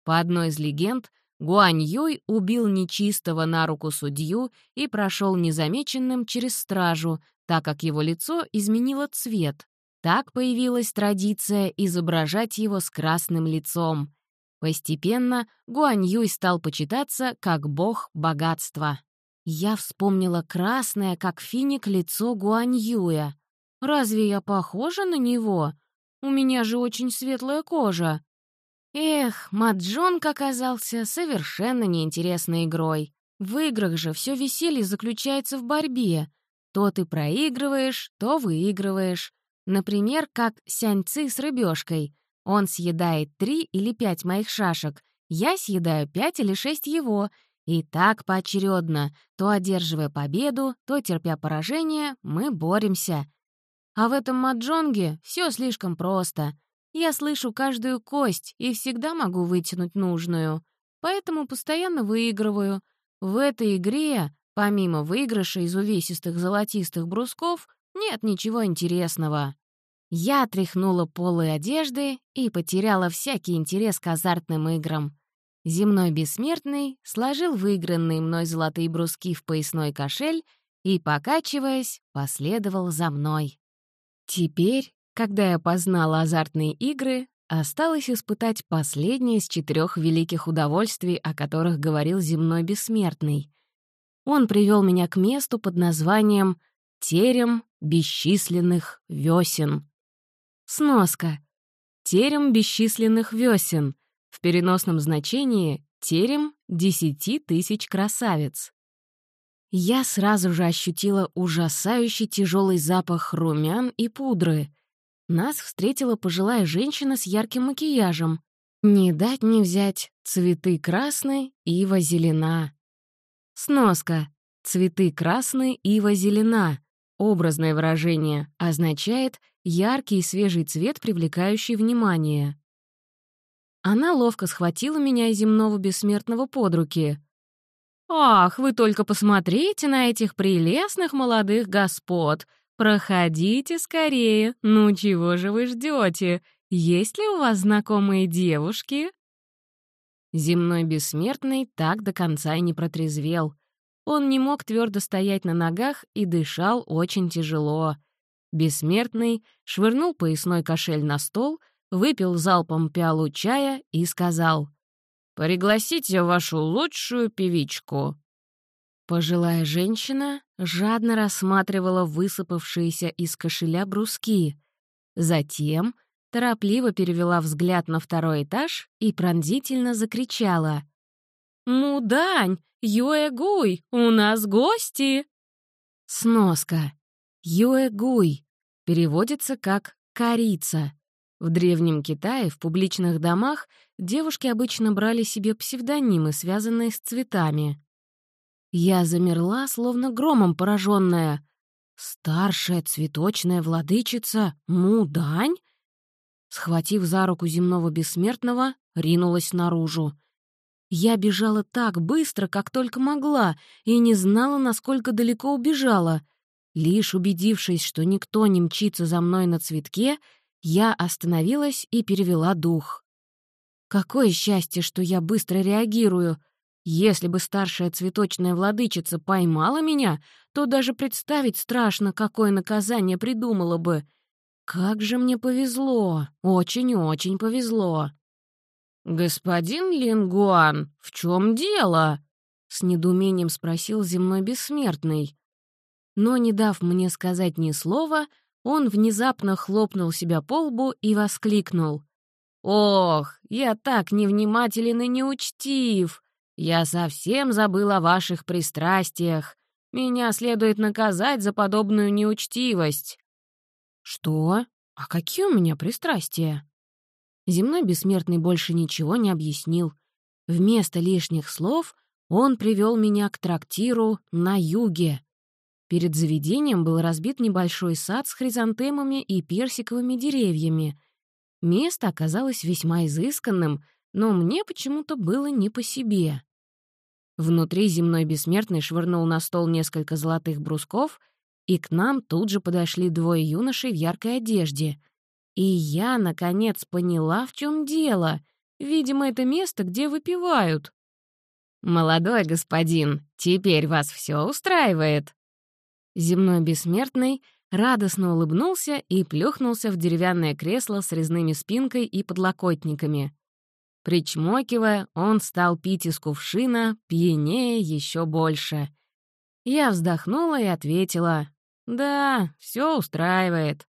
по одной из легенд, Гуань Юй убил нечистого на руку судью и прошел незамеченным через стражу, так как его лицо изменило цвет. Так появилась традиция изображать его с красным лицом. Постепенно Гуань Юй стал почитаться как бог богатства. Я вспомнила красное, как финик, лицо Гуань Юя. Разве я похожа на него? У меня же очень светлая кожа. Эх, маджонг оказался совершенно неинтересной игрой. В играх же все веселье заключается в борьбе. То ты проигрываешь, то выигрываешь. Например, как сяньцы с рыбешкой. Он съедает три или пять моих шашек, я съедаю пять или шесть его. И так поочередно, то одерживая победу, то терпя поражение, мы боремся. А в этом маджонге все слишком просто. Я слышу каждую кость и всегда могу вытянуть нужную. Поэтому постоянно выигрываю. В этой игре, помимо выигрыша из увесистых золотистых брусков, нет ничего интересного. Я тряхнула полы одежды и потеряла всякий интерес к азартным играм. Земной бессмертный сложил выигранные мной золотые бруски в поясной кошель и, покачиваясь, последовал за мной. Теперь, когда я познала азартные игры, осталось испытать последнее из четырех великих удовольствий, о которых говорил земной бессмертный. Он привел меня к месту под названием «Терем бесчисленных весен». Сноска. Терем бесчисленных весен. В переносном значении терем десяти тысяч красавиц. Я сразу же ощутила ужасающий тяжелый запах румян и пудры. Нас встретила пожилая женщина с ярким макияжем. Не дать не взять цветы красные, ива зелена. Сноска. Цветы красные, ива зелена. Образное выражение означает яркий и свежий цвет, привлекающий внимание. Она ловко схватила меня и земного бессмертного под руки. «Ах, вы только посмотрите на этих прелестных молодых господ! Проходите скорее! Ну чего же вы ждете? Есть ли у вас знакомые девушки?» Земной бессмертный так до конца и не протрезвел. Он не мог твердо стоять на ногах и дышал очень тяжело — Бессмертный швырнул поясной кошель на стол, выпил залпом пиалу чая и сказал «Пригласите вашу лучшую певичку». Пожилая женщина жадно рассматривала высыпавшиеся из кошеля бруски. Затем торопливо перевела взгляд на второй этаж и пронзительно закричала. «Мудань! Юэгуй! У нас гости!» Сноска. Юэгуй переводится как «корица». В Древнем Китае в публичных домах девушки обычно брали себе псевдонимы, связанные с цветами. Я замерла, словно громом пораженная. «Старшая цветочная владычица Мудань?» Схватив за руку земного бессмертного, ринулась наружу. Я бежала так быстро, как только могла, и не знала, насколько далеко убежала — Лишь убедившись, что никто не мчится за мной на цветке, я остановилась и перевела дух. Какое счастье, что я быстро реагирую. Если бы старшая цветочная владычица поймала меня, то даже представить страшно, какое наказание придумала бы. Как же мне повезло, очень-очень повезло. «Господин Лингуан, в чем дело?» — с недоумением спросил земной бессмертный но, не дав мне сказать ни слова, он внезапно хлопнул себя по лбу и воскликнул. «Ох, я так невнимателен и неучтив! Я совсем забыл о ваших пристрастиях. Меня следует наказать за подобную неучтивость». «Что? А какие у меня пристрастия?» Земной бессмертный больше ничего не объяснил. Вместо лишних слов он привел меня к трактиру на юге. Перед заведением был разбит небольшой сад с хризантемами и персиковыми деревьями. Место оказалось весьма изысканным, но мне почему-то было не по себе. Внутри земной бессмертный швырнул на стол несколько золотых брусков, и к нам тут же подошли двое юношей в яркой одежде. И я, наконец, поняла, в чем дело. Видимо, это место, где выпивают. «Молодой господин, теперь вас все устраивает?» Земной бессмертный радостно улыбнулся и плюхнулся в деревянное кресло с резными спинкой и подлокотниками. Причмокивая, он стал пить из кувшина, пьянее еще больше. Я вздохнула и ответила, «Да, все устраивает».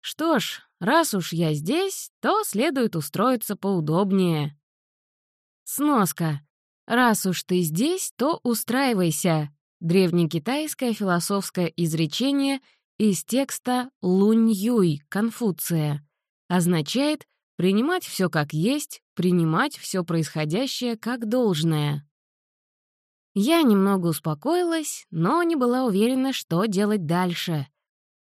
Что ж, раз уж я здесь, то следует устроиться поудобнее. Сноска. Раз уж ты здесь, то устраивайся. Древнекитайское философское изречение из текста «Лунь-Юй» Конфуция означает принимать все как есть, принимать все происходящее как должное. Я немного успокоилась, но не была уверена, что делать дальше.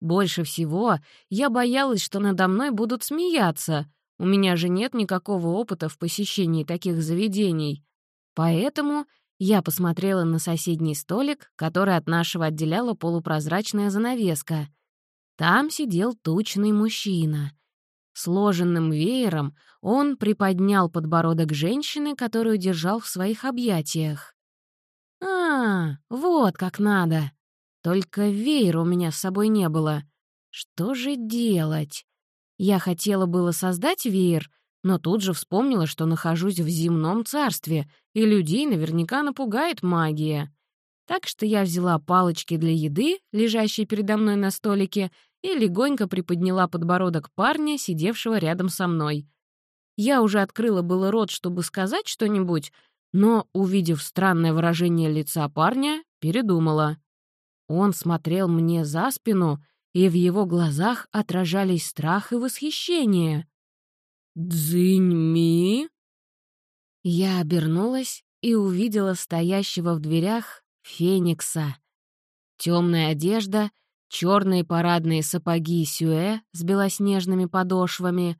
Больше всего я боялась, что надо мной будут смеяться. У меня же нет никакого опыта в посещении таких заведений. Поэтому я посмотрела на соседний столик, который от нашего отделяла полупрозрачная занавеска. Там сидел тучный мужчина. Сложенным веером он приподнял подбородок женщины, которую держал в своих объятиях. «А, вот как надо. Только веера у меня с собой не было. Что же делать? Я хотела было создать веер, но тут же вспомнила, что нахожусь в земном царстве, и людей наверняка напугает магия. Так что я взяла палочки для еды, лежащие передо мной на столике, и легонько приподняла подбородок парня, сидевшего рядом со мной. Я уже открыла было рот, чтобы сказать что-нибудь, но, увидев странное выражение лица парня, передумала. Он смотрел мне за спину, и в его глазах отражались страх и восхищение. «Дзиньми?» Я обернулась и увидела стоящего в дверях Феникса. Темная одежда, черные парадные сапоги сюэ с белоснежными подошвами.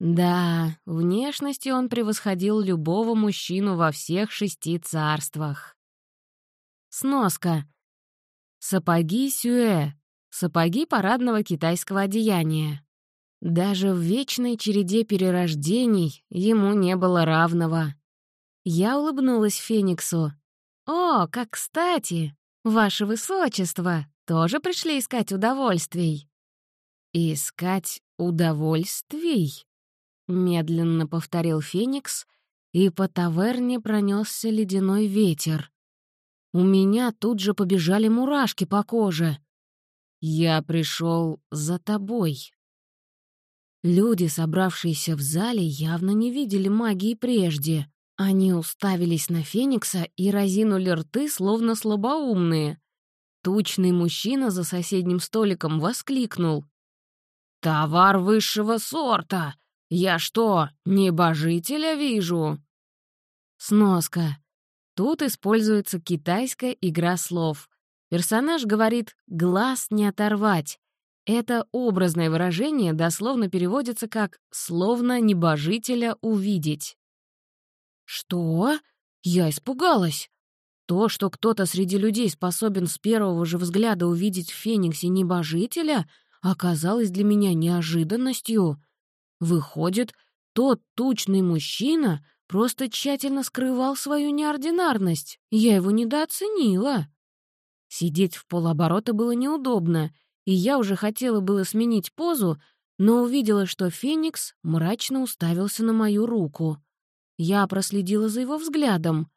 Да, внешностью он превосходил любого мужчину во всех шести царствах. Сноска. Сапоги сюэ. Сапоги парадного китайского одеяния. Даже в вечной череде перерождений ему не было равного. Я улыбнулась Фениксу. «О, как кстати! Ваше Высочество тоже пришли искать удовольствий?» «Искать удовольствий?» — медленно повторил Феникс, и по таверне пронесся ледяной ветер. У меня тут же побежали мурашки по коже. «Я пришел за тобой». Люди, собравшиеся в зале, явно не видели магии прежде. Они уставились на Феникса и разинули рты, словно слабоумные. Тучный мужчина за соседним столиком воскликнул. «Товар высшего сорта! Я что, небожителя вижу?» Сноска. Тут используется китайская игра слов. Персонаж говорит «глаз не оторвать», это образное выражение дословно переводится как «словно небожителя увидеть». «Что?» Я испугалась. То, что кто-то среди людей способен с первого же взгляда увидеть в Фениксе небожителя, оказалось для меня неожиданностью. Выходит, тот тучный мужчина просто тщательно скрывал свою неординарность. Я его недооценила. Сидеть в полоборота было неудобно — и я уже хотела было сменить позу, но увидела, что Феникс мрачно уставился на мою руку. Я проследила за его взглядом.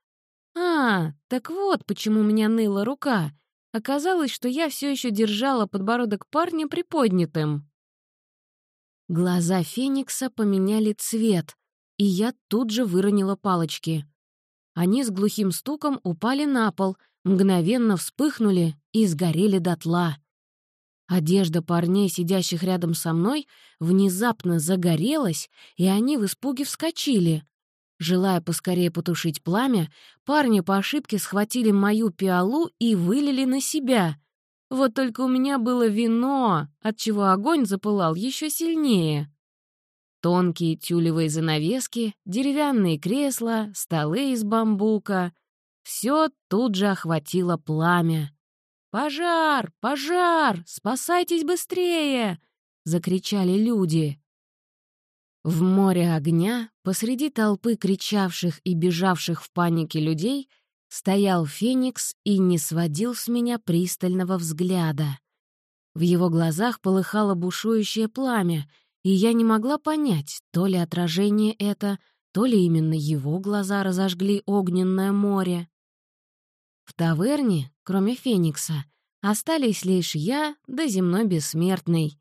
«А, так вот почему у меня ныла рука. Оказалось, что я все еще держала подбородок парня приподнятым». Глаза Феникса поменяли цвет, и я тут же выронила палочки. Они с глухим стуком упали на пол, мгновенно вспыхнули и сгорели дотла. Одежда парней, сидящих рядом со мной, внезапно загорелась, и они в испуге вскочили. Желая поскорее потушить пламя, парни по ошибке схватили мою пиалу и вылили на себя. Вот только у меня было вино, отчего огонь запылал еще сильнее. Тонкие тюлевые занавески, деревянные кресла, столы из бамбука — все тут же охватило пламя. «Пожар! Пожар! Спасайтесь быстрее!» — закричали люди. В море огня, посреди толпы кричавших и бежавших в панике людей, стоял Феникс и не сводил с меня пристального взгляда. В его глазах полыхало бушующее пламя, и я не могла понять, то ли отражение это, то ли именно его глаза разожгли огненное море. В таверне, кроме Феникса, остались лишь я да земной бессмертный.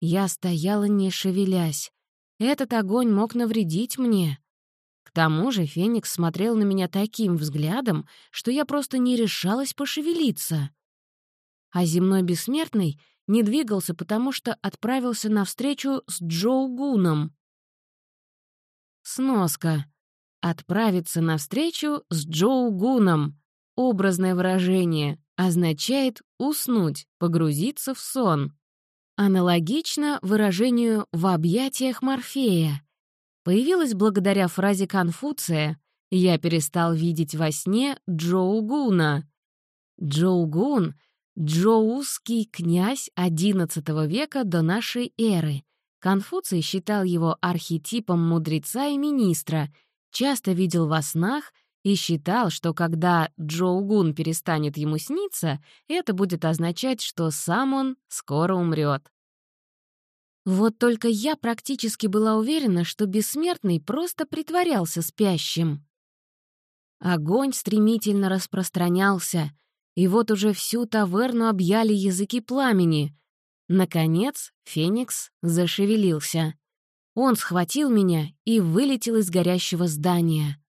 Я стояла, не шевелясь. Этот огонь мог навредить мне. К тому же Феникс смотрел на меня таким взглядом, что я просто не решалась пошевелиться. А земной бессмертный не двигался, потому что отправился навстречу с Джоу Гуном. Сноска. Отправиться навстречу с Джоу Гуном. Образное выражение означает уснуть, погрузиться в сон. аналогично выражению «в объятиях Морфея». Появилась благодаря фразе Конфуция «Я перестал видеть во сне Джоугуна». Джоугун — джоузский князь XI века до нашей эры. Конфуций считал его архетипом мудреца и министра, часто видел во снах — и считал, что когда Джоугун перестанет ему сниться, это будет означать, что сам он скоро умрет. Вот только я практически была уверена, что бессмертный просто притворялся спящим. Огонь стремительно распространялся, и вот уже всю таверну объяли языки пламени. Наконец Феникс зашевелился. Он схватил меня и вылетел из горящего здания.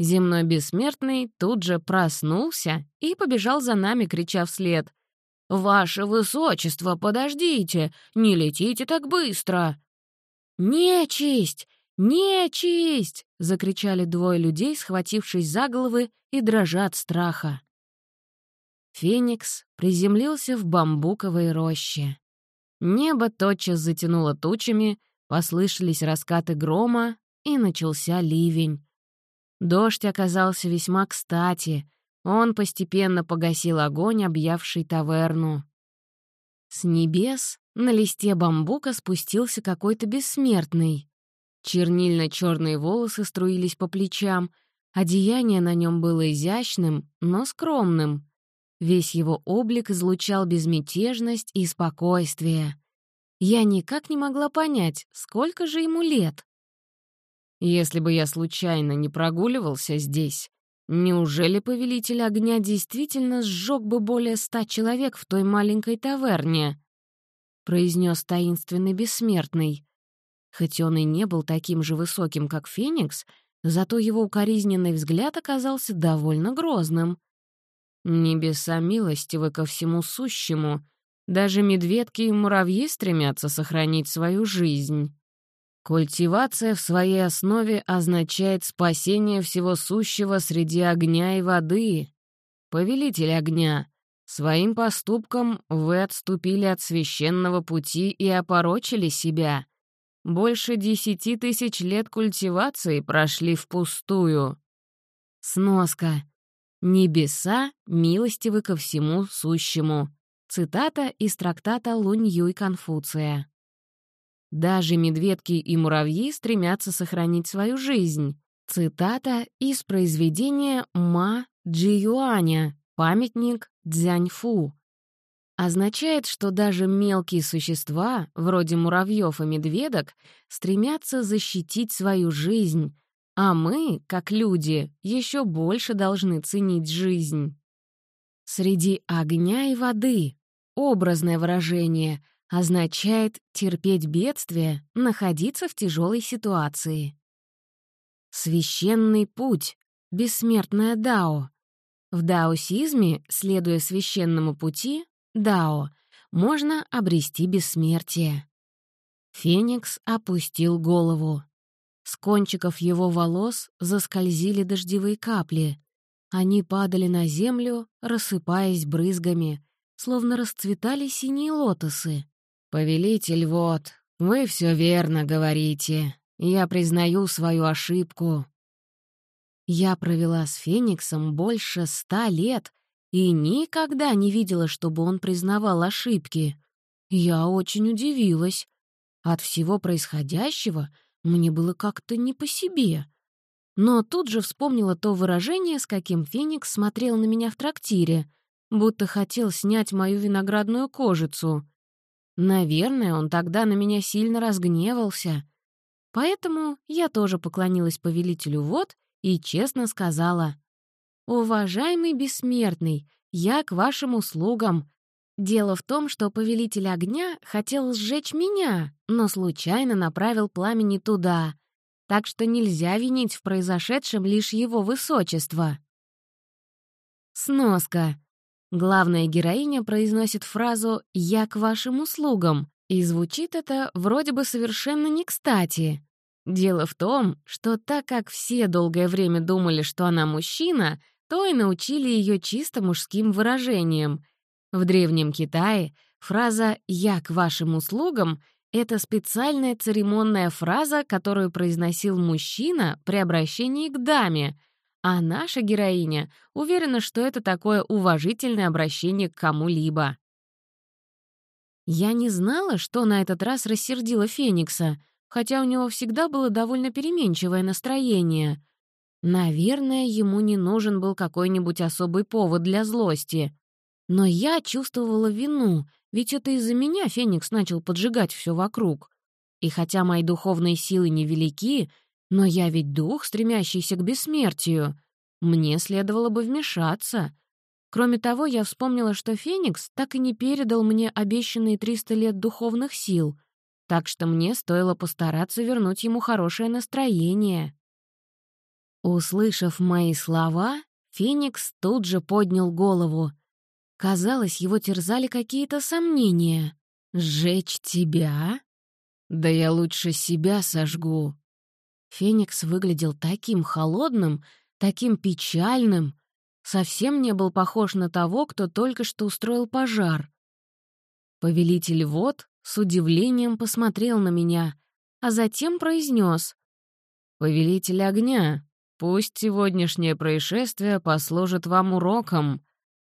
Земной бессмертный тут же проснулся и побежал за нами, крича вслед. «Ваше высочество, подождите! Не летите так быстро!» «Нечисть! Нечисть!» — закричали двое людей, схватившись за головы и дрожа от страха. Феникс приземлился в бамбуковой роще. Небо тотчас затянуло тучами, послышались раскаты грома, и начался ливень. Дождь оказался весьма кстати. Он постепенно погасил огонь, объявший таверну. С небес на листе бамбука спустился какой-то бессмертный. Чернильно-черные волосы струились по плечам, одеяние на нем было изящным, но скромным. Весь его облик излучал безмятежность и спокойствие. Я никак не могла понять, сколько же ему лет. Если бы я случайно не прогуливался здесь, неужели повелитель огня действительно сжег бы более ста человек в той маленькой таверне? произнес таинственный бессмертный. Хоть он и не был таким же высоким, как Феникс, зато его укоризненный взгляд оказался довольно грозным. «Небеса милостивы ко всему сущему. Даже медведки и муравьи стремятся сохранить свою жизнь». Культивация в своей основе означает спасение всего сущего среди огня и воды. Повелитель огня, своим поступком вы отступили от священного пути и опорочили себя. Больше десяти тысяч лет культивации прошли впустую. Сноска. «Небеса милостивы ко всему сущему». Цитата из трактата Лунь Юй Конфуция. Даже медведки и муравьи стремятся сохранить свою жизнь. Цитата из произведения Ма Джиюаня «Памятник Цзяньфу». Означает, что даже мелкие существа, вроде муравьев и медведок, стремятся защитить свою жизнь, а мы, как люди, еще больше должны ценить жизнь. Среди огня и воды — образное выражение — означает терпеть бедствие, находиться в тяжелой ситуации. Священный путь, бессмертное дао. В даосизме, следуя священному пути, дао, можно обрести бессмертие. Феникс опустил голову. С кончиков его волос заскользили дождевые капли. Они падали на землю, рассыпаясь брызгами, словно расцветали синие лотосы. «Повелитель, вот, вы все верно говорите. Я признаю свою ошибку». Я провела с Фениксом больше ста лет и никогда не видела, чтобы он признавал ошибки. Я очень удивилась. От всего происходящего мне было как-то не по себе. Но тут же вспомнила то выражение, с каким Феникс смотрел на меня в трактире, будто хотел снять мою виноградную кожицу. Наверное, он тогда на меня сильно разгневался. Поэтому я тоже поклонилась повелителю вод и честно сказала, «Уважаемый бессмертный, я к вашим услугам. Дело в том, что повелитель огня хотел сжечь меня, но случайно направил пламя не туда, так что нельзя винить в произошедшем лишь его высочество». Сноска. Главная героиня произносит фразу «я к вашим услугам», и звучит это вроде бы совершенно не кстати. Дело в том, что так как все долгое время думали, что она мужчина, то и научили ее чисто мужским выражениям. В Древнем Китае Фраза «я к вашим услугам» — это специальная церемонная фраза, которую произносил мужчина при обращении к даме, а наша героиня уверена, что это такое уважительное обращение к кому-либо. Я не знала, что на этот раз рассердило Феникса, хотя у него всегда было довольно переменчивое настроение. Наверное, ему не нужен был какой-нибудь особый повод для злости. Но я чувствовала вину, ведь это из-за меня Феникс начал поджигать все вокруг. И хотя мои духовные силы невелики, но я ведь дух, стремящийся к бессмертию. Мне следовало бы вмешаться. Кроме того, я вспомнила, что Феникс так и не передал мне обещанные 300 лет духовных сил, так что мне стоило постараться вернуть ему хорошее настроение. Услышав мои слова, Феникс тут же поднял голову. Казалось, его терзали какие-то сомнения. «Сжечь тебя? Да я лучше себя сожгу». Феникс выглядел таким холодным, таким печальным, совсем не был похож на того, кто только что устроил пожар. Повелитель вод с удивлением посмотрел на меня, а затем произнес: «Повелитель огня, пусть сегодняшнее происшествие послужит вам уроком.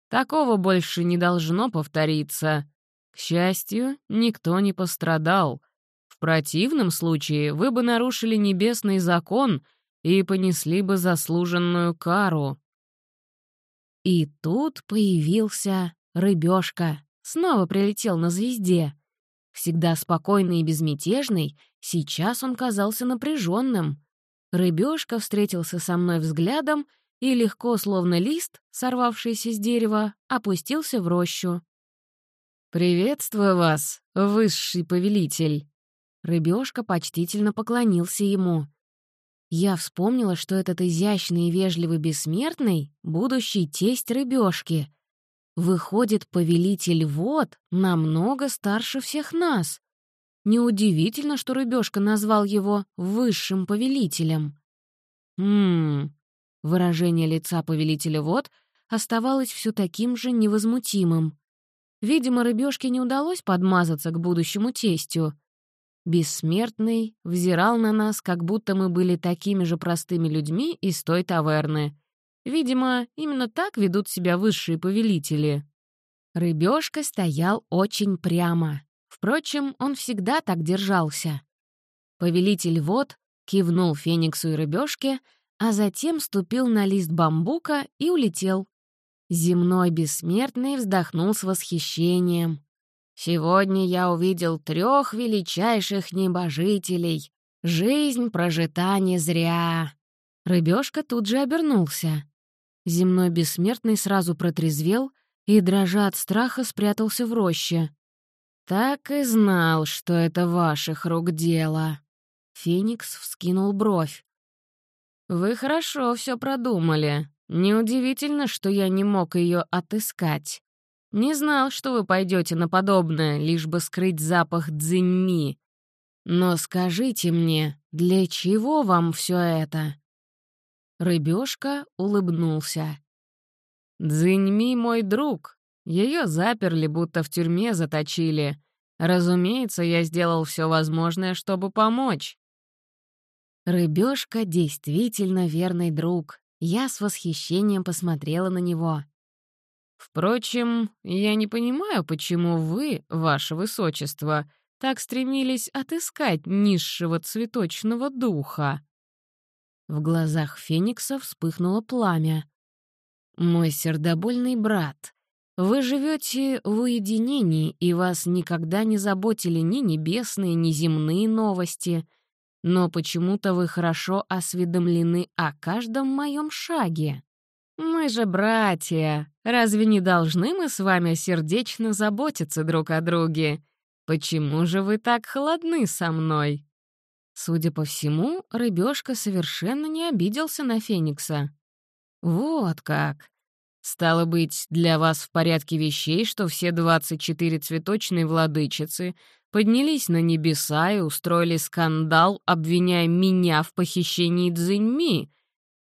Такого больше не должно повториться. К счастью, никто не пострадал. В противном случае вы бы нарушили небесный закон и понесли бы заслуженную кару». И тут появился рыбешка, снова прилетел на звезде. Всегда спокойный и безмятежный, сейчас он казался напряженным. Рыбешка встретился со мной взглядом и легко, словно лист, сорвавшийся с дерева, опустился в рощу. «Приветствую вас, высший повелитель!» Рыбешка почтительно поклонился ему. Я вспомнила, что этот изящный и вежливый бессмертный — будущий тесть рыбешки, Выходит, повелитель вод намного старше всех нас. Неудивительно, что Рыбешка назвал его высшим повелителем. Ммм, выражение лица повелителя вод оставалось все таким же невозмутимым. Видимо, Рыбешке не удалось подмазаться к будущему тестю. Бессмертный взирал на нас, как будто мы были такими же простыми людьми из той таверны — Видимо, именно так ведут себя высшие повелители. Рыбёшка стоял очень прямо. Впрочем, он всегда так держался. Повелитель вод кивнул Фениксу и Рыбёшке, а затем ступил на лист бамбука и улетел. Земной бессмертный вздохнул с восхищением. «Сегодня я увидел трех величайших небожителей. Жизнь прожита не зря». Рыбёшка тут же обернулся. Земной бессмертный сразу протрезвел и, дрожа от страха, спрятался в роще. «Так и знал, что это ваших рук дело». Феникс вскинул бровь. «Вы хорошо все продумали. Неудивительно, что я не мог ее отыскать. Не знал, что вы пойдете на подобное, лишь бы скрыть запах дзиньми. Но скажите мне, для чего вам все это?» Рыбешка улыбнулся. «Дзиньми мой друг. Ее заперли, будто в тюрьме заточили. Разумеется, я сделал все возможное, чтобы помочь». Рыбешка действительно верный друг. Я с восхищением посмотрела на него. «Впрочем, я не понимаю, почему вы, ваше высочество, так стремились отыскать низшего цветочного духа», в глазах Феникса вспыхнуло пламя. «Мой сердобольный брат, вы живете в уединении, и вас никогда не заботили ни небесные, ни земные новости, но почему-то вы хорошо осведомлены о каждом моем шаге. Мы же братья, разве не должны мы с вами сердечно заботиться друг о друге? Почему же вы так холодны со мной?» Судя по всему, рыбешка совершенно не обиделся на Феникса. «Вот как. Стало быть, для вас в порядке вещей, что все 24 цветочные владычицы поднялись на небеса и устроили скандал, обвиняя меня в похищении Цзиньми.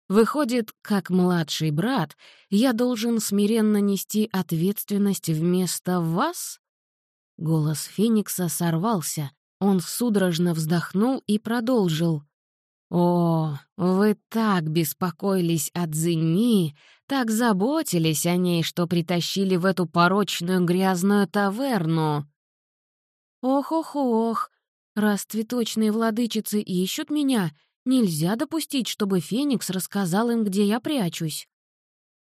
Выходит, как младший брат, я должен смиренно нести ответственность вместо вас? Голос Феникса сорвался. Он судорожно вздохнул и продолжил. «О, вы так беспокоились о Цзиньми, так заботились о ней, что притащили в эту порочную грязную таверну!» «Ох-ох-ох, раз цветочные владычицы ищут меня, нельзя допустить, чтобы Феникс рассказал им, где я прячусь».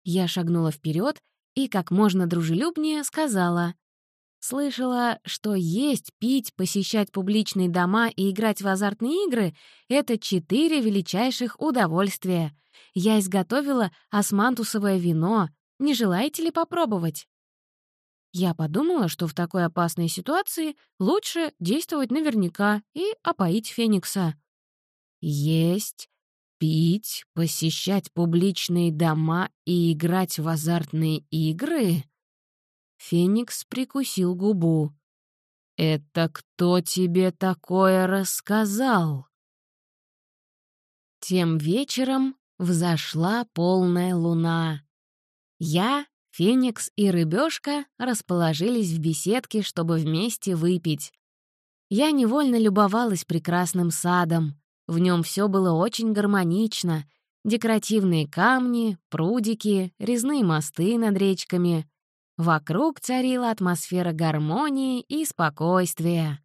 Я шагнула вперед и как можно дружелюбнее сказала. Слышала, что есть, пить, посещать публичные дома и играть в азартные игры — это четыре величайших удовольствия. Я изготовила османтусовое вино. Не желаете ли попробовать? Я подумала, что в такой опасной ситуации лучше действовать наверняка и опоить Феникса. Есть, пить, посещать публичные дома и играть в азартные игры? Феникс прикусил губу. «Это кто тебе такое рассказал?» Тем вечером взошла полная луна. Я, Феникс и Рыбёшка расположились в беседке, чтобы вместе выпить. Я невольно любовалась прекрасным садом. В нем все было очень гармонично. Декоративные камни, прудики, резные мосты над речками. Вокруг царила атмосфера гармонии и спокойствия.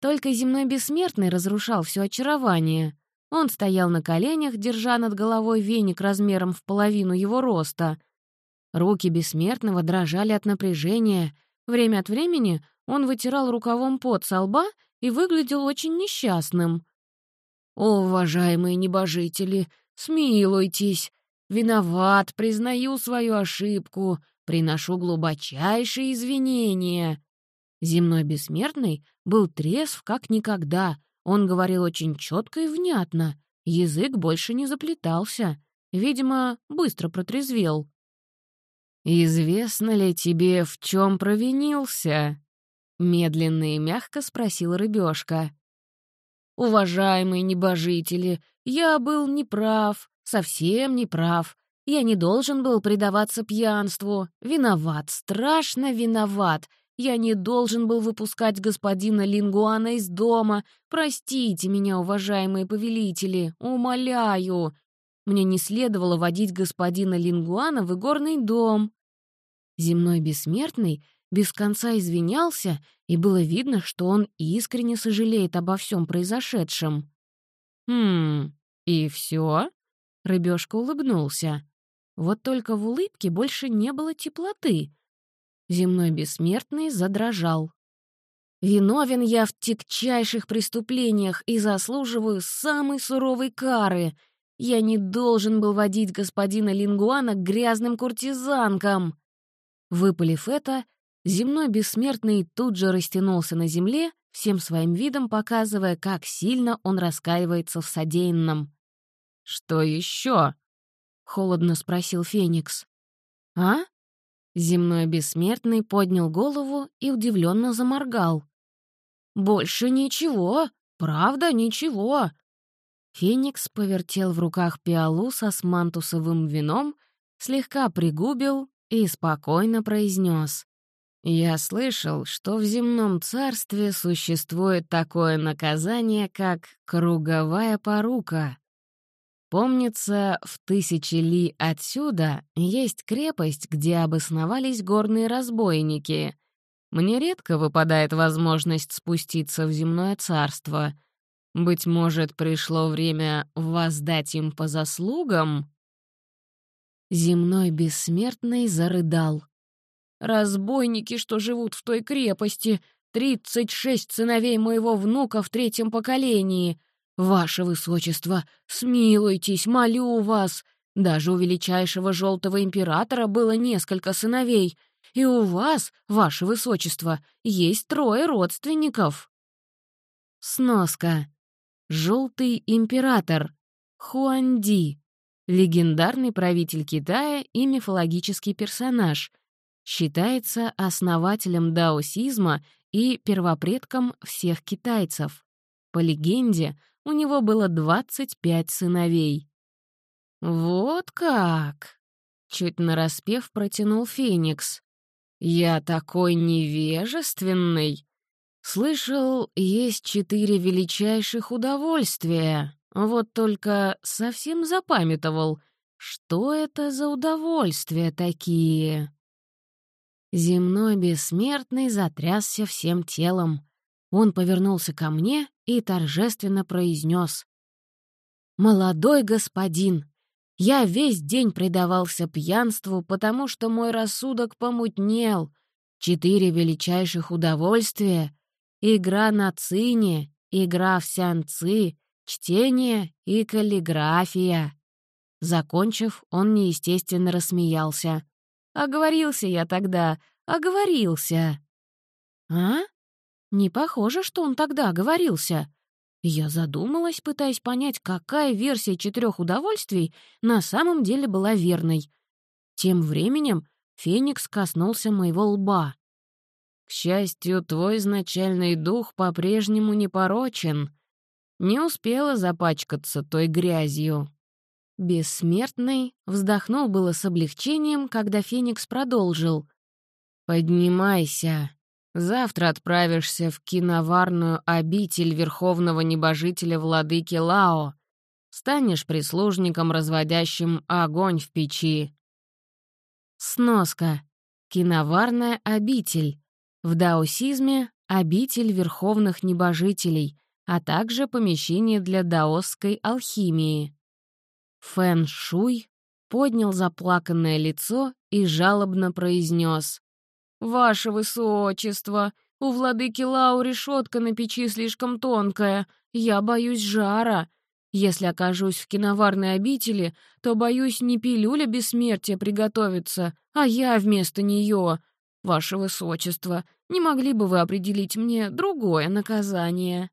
Только земной бессмертный разрушал все очарование. Он стоял на коленях, держа над головой веник размером в половину его роста. Руки бессмертного дрожали от напряжения. Время от времени он вытирал рукавом пот со лба и выглядел очень несчастным. «О, уважаемые небожители, смилуйтесь! Виноват, признаю свою ошибку. Приношу глубочайшие извинения». Земной бессмертный был трезв как никогда. Он говорил очень четко и внятно. Язык больше не заплетался. Видимо, быстро протрезвел. «Известно ли тебе, в чем провинился?» Медленно и мягко спросил рыбешка. «Уважаемые небожители, я был неправ, совсем неправ. Я не должен был предаваться пьянству. Виноват, страшно виноват. Я не должен был выпускать господина Лингуана из дома. Простите меня, уважаемые повелители, умоляю. Мне не следовало водить господина Лингуана в игорный дом. Земной бессмертный без конца извинялся, и было видно, что он искренне сожалеет обо всем произошедшем. «Хм, и все? Рыбешка улыбнулся. Вот только в улыбке больше не было теплоты. Земной бессмертный задрожал. «Виновен я в тягчайших преступлениях и заслуживаю самой суровой кары. Я не должен был водить господина Лингуана к грязным куртизанкам». Выпалив это, земной бессмертный тут же растянулся на земле, всем своим видом показывая, как сильно он раскаивается в содеянном. «Что еще?» — холодно спросил Феникс. «А?» Земной бессмертный поднял голову и удивленно заморгал. «Больше ничего, правда ничего». Феникс повертел в руках пиалу со смантусовым вином, слегка пригубил и спокойно произнес. «Я слышал, что в земном царстве существует такое наказание, как круговая порука. Помнится, в тысячи ли отсюда есть крепость, где обосновались горные разбойники. Мне редко выпадает возможность спуститься в земное царство. Быть может, пришло время воздать им по заслугам? Земной бессмертный зарыдал. «Разбойники, что живут в той крепости, тридцать шесть сыновей моего внука в третьем поколении. «Ваше высочество, смилуйтесь, молю вас! Даже у величайшего желтого императора было несколько сыновей, и у вас, ваше высочество, есть трое родственников». Сноска. Желтый император. Хуанди. Легендарный правитель Китая и мифологический персонаж. Считается основателем даосизма и первопредком всех китайцев. По легенде, у него было 25 сыновей. «Вот как!» — чуть нараспев протянул Феникс. Я такой невежественный. Слышал, есть четыре величайших удовольствия. Вот только совсем запамятовал, что это за удовольствия такие. Земной бессмертный затрясся всем телом. Он повернулся ко мне и торжественно произнес. «Молодой господин, я весь день предавался пьянству, потому что мой рассудок помутнел. Четыре величайших удовольствия — игра на цине, игра в сянцы, чтение и каллиграфия. Закончив, он неестественно рассмеялся. «Оговорился я тогда, оговорился». «А? Не похоже, что он тогда оговорился. Я задумалась, пытаясь понять, какая версия четырех удовольствий на самом деле была верной. Тем временем Феникс коснулся моего лба. «К счастью, твой изначальный дух по-прежнему не порочен. Не успела запачкаться той грязью». Бессмертный вздохнул было с облегчением, когда Феникс продолжил. «Поднимайся, Завтра отправишься в киноварную обитель верховного небожителя владыки Лао. Станешь прислужником, разводящим огонь в печи. Сноска. Киноварная обитель. В даосизме — обитель верховных небожителей, а также помещение для даосской алхимии. Фэн Шуй поднял заплаканное лицо и жалобно произнес. «Ваше высочество, у владыки Лау решетка на печи слишком тонкая. Я боюсь жара. Если окажусь в киноварной обители, то, боюсь, не пилюля бессмертия приготовится, а я вместо нее. Ваше высочество, не могли бы вы определить мне другое наказание?»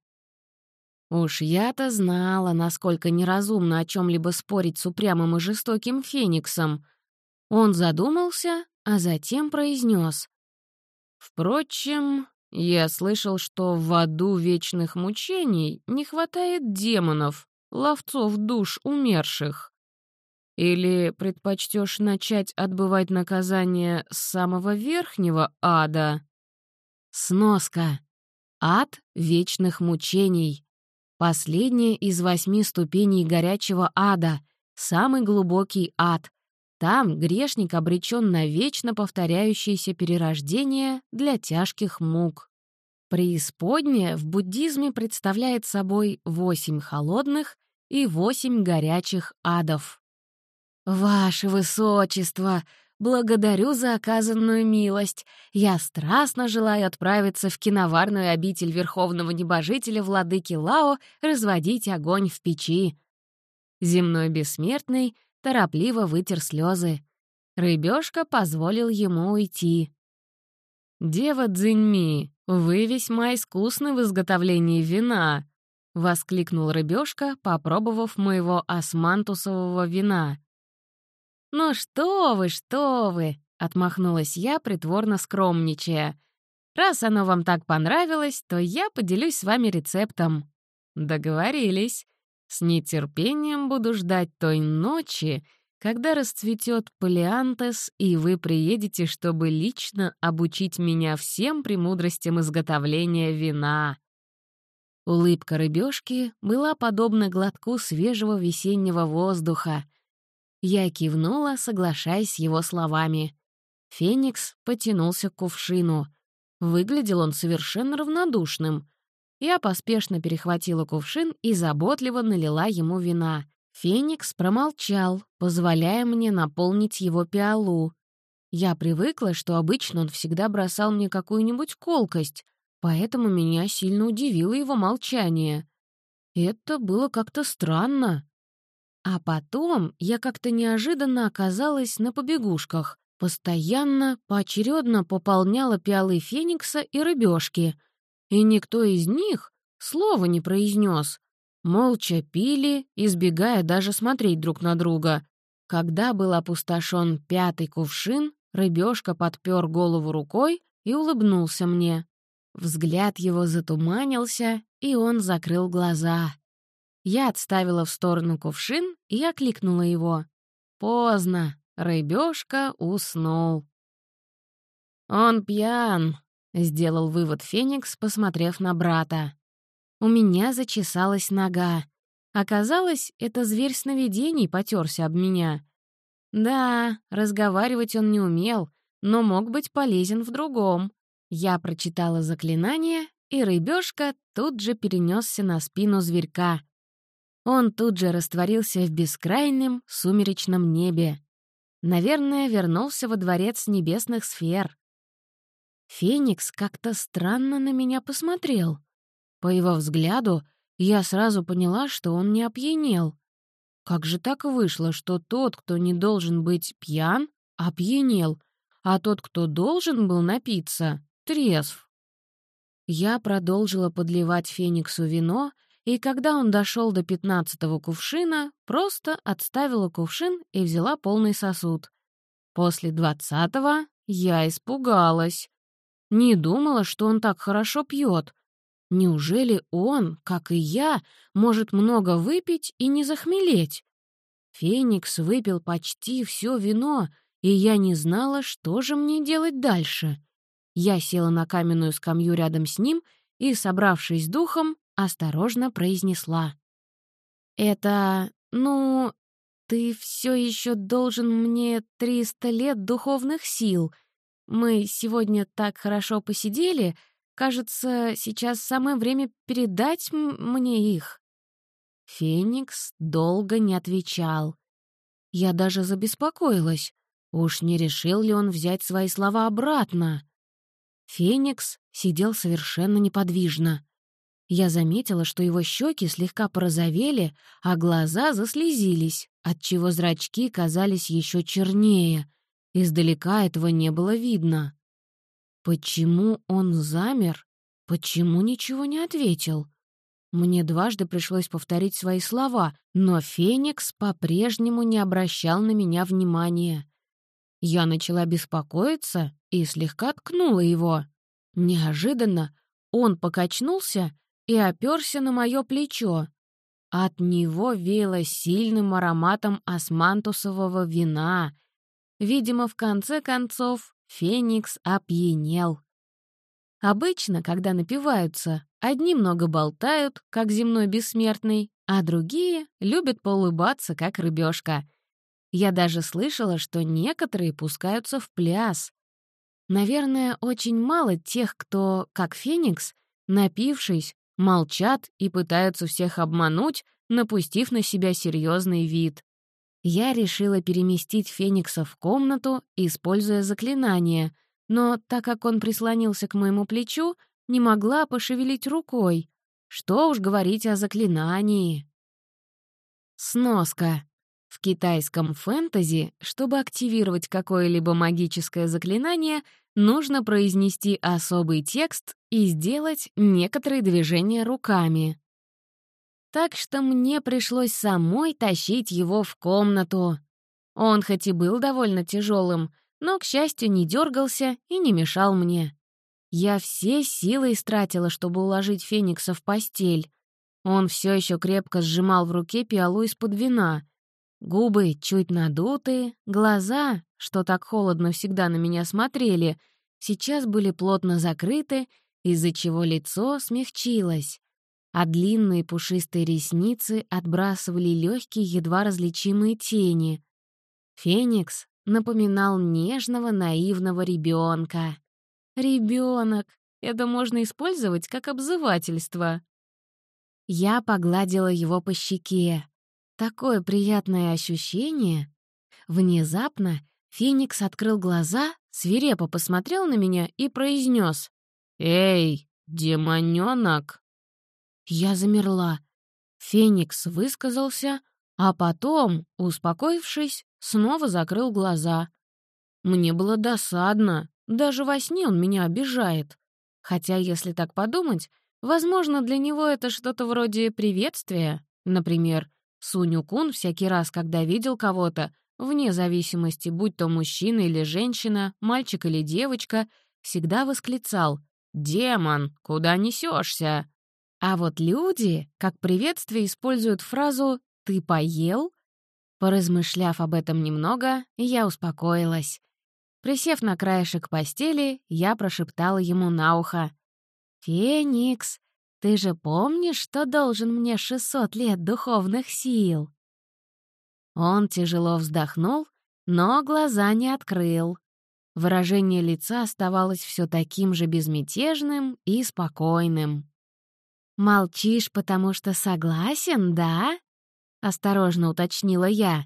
Уж я-то знала, насколько неразумно о чем-либо спорить с упрямым и жестоким Фениксом. Он задумался, а затем произнес. Впрочем, я слышал, что в аду вечных мучений не хватает демонов, ловцов душ умерших. Или предпочтешь начать отбывать наказание с самого верхнего ада? Сноска. Ад вечных мучений. Последняя из восьми ступеней горячего ада, самый глубокий ад, там грешник обречен на вечно повторяющееся перерождение для тяжких мук. Преисподняя в буддизме представляет собой восемь холодных и восемь горячих адов. «Ваше Высочество, благодарю за оказанную милость. Я страстно желаю отправиться в киноварную обитель Верховного Небожителя Владыки Лао разводить огонь в печи». Земной бессмертный торопливо вытер слезы. Рыбешка позволил ему уйти. «Дева Цзиньми, вы весьма искусны в изготовлении вина», — воскликнул Рыбешка, попробовав моего османтусового вина. «Ну что вы, что вы!» — отмахнулась я, притворно скромничая. «Раз оно вам так понравилось, то я поделюсь с вами рецептом». «Договорились. С нетерпением буду ждать той ночи, когда расцветет палеантес, и вы приедете, чтобы лично обучить меня всем премудростям изготовления вина». Улыбка рыбешки была подобна глотку свежего весеннего воздуха. Я кивнула, соглашаясь с его словами. Феникс потянулся к кувшину. Выглядел он совершенно равнодушным. Я поспешно перехватила кувшин и заботливо налила ему вина. Феникс промолчал, позволяя мне наполнить его пиалу. Я привыкла, что обычно он всегда бросал мне какую-нибудь колкость, поэтому меня сильно удивило его молчание. Это было как-то странно. А потом я как-то неожиданно оказалась на побегушках, постоянно, поочередно пополняла пиалы Феникса и рыбешки — и никто из них слова не произнес. Молча пили, избегая даже смотреть друг на друга. Когда был опустошен пятый кувшин, рыбешка подпер голову рукой и улыбнулся мне. Взгляд его затуманился, и он закрыл глаза. Я отставила в сторону кувшин и окликнула его. Поздно, рыбешка уснул. «Он пьян», — сделал вывод Феникс, посмотрев на брата. У меня зачесалась нога. Оказалось, это зверь сновидений потерся об меня. Да, разговаривать он не умел, но мог быть полезен в другом. Я прочитала заклинание, и рыбешка тут же перенесся на спину зверька. Он тут же растворился в бескрайнем сумеречном небе. Наверное, вернулся во дворец небесных сфер. Феникс как-то странно на меня посмотрел. По его взгляду я сразу поняла, что он не опьянел. Как же так вышло, что тот, кто не должен быть пьян, опьянел, а тот, кто должен был напиться, трезв? Я продолжила подливать Фениксу вино, и когда он дошел до пятнадцатого кувшина, просто отставила кувшин и взяла полный сосуд. После двадцатого я испугалась. Не думала, что он так хорошо пьет. Неужели он, как и я, может много выпить и не захмелеть? Феникс выпил почти все вино, и я не знала, что же мне делать дальше. Я села на каменную скамью рядом с ним и, собравшись духом, осторожно произнесла. «Это, ну, ты все еще должен мне триста лет духовных сил. Мы сегодня так хорошо посидели, Кажется, сейчас самое время передать мне их». Феникс долго не отвечал. Я даже забеспокоилась. Уж не решил ли он взять свои слова обратно? Феникс сидел совершенно неподвижно. Я заметила, что его щеки слегка порозовели, а глаза заслезились, отчего зрачки казались еще чернее. Издалека этого не было видно. Почему он замер? Почему ничего не ответил? Мне дважды пришлось повторить свои слова, но Феникс по-прежнему не обращал на меня внимания. Я начала беспокоиться и слегка ткнула его. Неожиданно он покачнулся и оперся на мое плечо. От него веяло сильным ароматом османтусового вина. Видимо, в конце концов Феникс опьянел. Обычно, когда напиваются, одни много болтают, как земной бессмертный, а другие любят поулыбаться, как рыбешка. Я даже слышала, что некоторые пускаются в пляс. Наверное, очень мало тех, кто, как Феникс, напившись, молчат и пытаются всех обмануть, напустив на себя серьезный вид. Я решила переместить Феникса в комнату, используя заклинание, но так как он прислонился к моему плечу, не могла пошевелить рукой. Что уж говорить о заклинании. Сноска. В китайском фэнтези, чтобы активировать какое-либо магическое заклинание, нужно произнести особый текст и сделать некоторые движения руками так что мне пришлось самой тащить его в комнату. Он хоть и был довольно тяжелым, но, к счастью, не дергался и не мешал мне. Я все силы истратила, чтобы уложить Феникса в постель. Он все еще крепко сжимал в руке пиалу из-под вина. Губы чуть надуты, глаза, что так холодно всегда на меня смотрели, сейчас были плотно закрыты, из-за чего лицо смягчилось а длинные пушистые ресницы отбрасывали легкие, едва различимые тени. Феникс напоминал нежного, наивного ребенка. Ребенок! Это можно использовать как обзывательство. Я погладила его по щеке. Такое приятное ощущение. Внезапно Феникс открыл глаза, свирепо посмотрел на меня и произнес: «Эй, демонёнок!» Я замерла. Феникс высказался, а потом, успокоившись, снова закрыл глаза. Мне было досадно, даже во сне он меня обижает. Хотя, если так подумать, возможно, для него это что-то вроде приветствия. Например, Суню-кун всякий раз, когда видел кого-то, вне зависимости, будь то мужчина или женщина, мальчик или девочка, всегда восклицал «Демон, куда несешься? А вот люди, как приветствие, используют фразу «ты поел?». Поразмышляв об этом немного, я успокоилась. Присев на краешек постели, я прошептала ему на ухо. «Феникс, ты же помнишь, что должен мне 600 лет духовных сил?» Он тяжело вздохнул, но глаза не открыл. Выражение лица оставалось все таким же безмятежным и спокойным. «Молчишь, потому что согласен, да?» — осторожно уточнила я.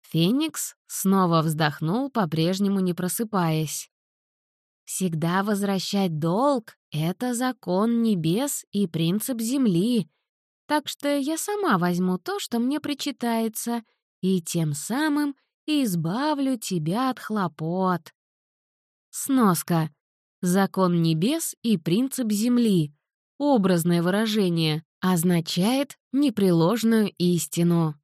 Феникс снова вздохнул, по-прежнему не просыпаясь. «Всегда возвращать долг — это закон небес и принцип земли, так что я сама возьму то, что мне причитается, и тем самым избавлю тебя от хлопот». Сноска. Закон небес и принцип земли образное выражение, означает непреложную истину.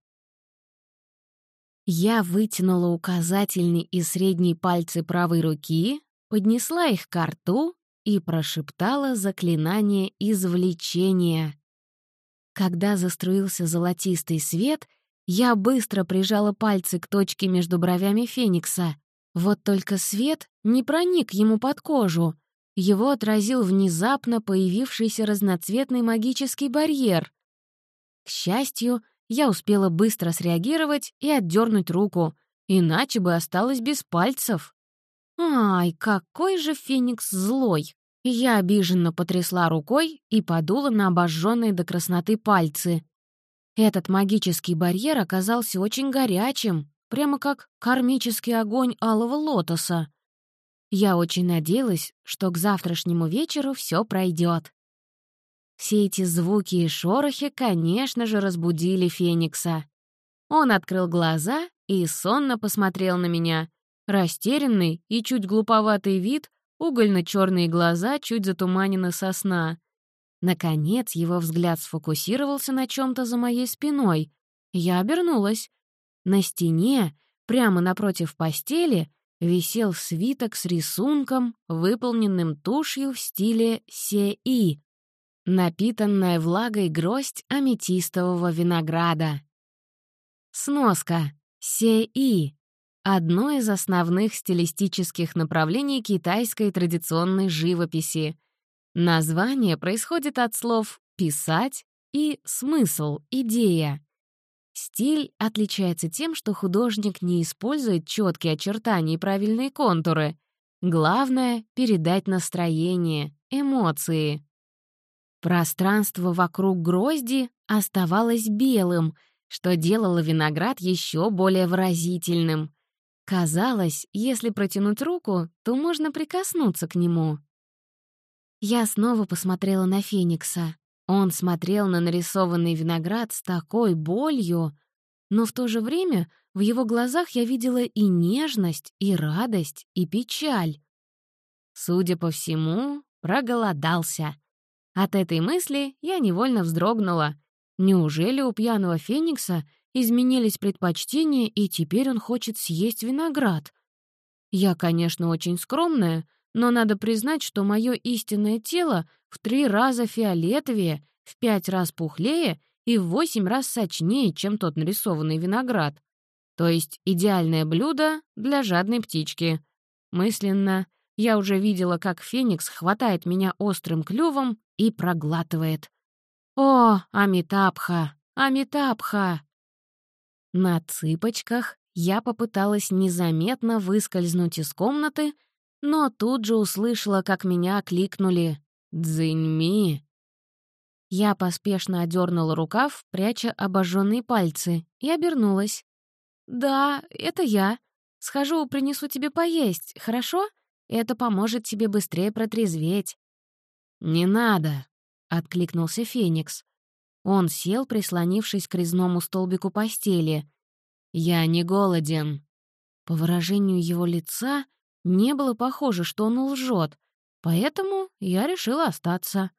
Я вытянула указательный и средний пальцы правой руки, поднесла их к рту и прошептала заклинание извлечения. Когда заструился золотистый свет, я быстро прижала пальцы к точке между бровями Феникса. Вот только свет не проник ему под кожу, его отразил внезапно появившийся разноцветный магический барьер. К счастью, я успела быстро среагировать и отдернуть руку, иначе бы осталась без пальцев. Ай, какой же Феникс злой! Я обиженно потрясла рукой и подула на обожженные до красноты пальцы. Этот магический барьер оказался очень горячим, прямо как кармический огонь алого лотоса. Я очень надеялась, что к завтрашнему вечеру все пройдет. Все эти звуки и шорохи, конечно же, разбудили Феникса. Он открыл глаза и сонно посмотрел на меня. Растерянный и чуть глуповатый вид, угольно-черные глаза чуть затуманены со сна. Наконец его взгляд сфокусировался на чем то за моей спиной. Я обернулась. На стене, прямо напротив постели, висел свиток с рисунком, выполненным тушью в стиле сеи, напитанная влагой гроздь аметистового винограда. Сноска. Сеи — одно из основных стилистических направлений китайской традиционной живописи. Название происходит от слов «писать» и «смысл», «идея». Стиль отличается тем, что художник не использует четкие очертания и правильные контуры. Главное — передать настроение, эмоции. Пространство вокруг грозди оставалось белым, что делало виноград еще более выразительным. Казалось, если протянуть руку, то можно прикоснуться к нему. Я снова посмотрела на Феникса. Он смотрел на нарисованный виноград с такой болью, но в то же время в его глазах я видела и нежность, и радость, и печаль. Судя по всему, проголодался. От этой мысли я невольно вздрогнула. Неужели у пьяного феникса изменились предпочтения, и теперь он хочет съесть виноград? Я, конечно, очень скромная, но надо признать, что мое истинное тело в три раза фиолетовее, в пять раз пухлее и в восемь раз сочнее, чем тот нарисованный виноград. То есть идеальное блюдо для жадной птички. Мысленно я уже видела, как феникс хватает меня острым клювом и проглатывает. «О, Амитабха! Амитабха!» На цыпочках я попыталась незаметно выскользнуть из комнаты, но тут же услышала, как меня кликнули «Дзиньми». Я поспешно одернула рукав, пряча обожженные пальцы, и обернулась. «Да, это я. Схожу, принесу тебе поесть, хорошо? Это поможет тебе быстрее протрезветь». «Не надо», — откликнулся Феникс. Он сел, прислонившись к резному столбику постели. «Я не голоден». По выражению его лица не было похоже, что он лжет, поэтому я решила остаться.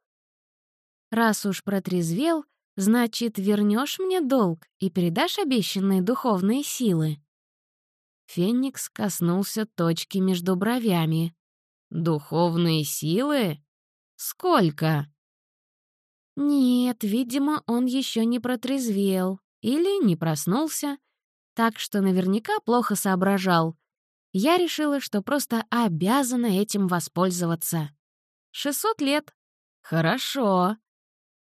«Раз уж протрезвел, значит, вернешь мне долг и передашь обещанные духовные силы?» Феникс коснулся точки между бровями. «Духовные силы? Сколько?» Нет, видимо, он еще не протрезвел или не проснулся, так что наверняка плохо соображал. я решила, что просто обязана этим воспользоваться. 600 лет. Хорошо.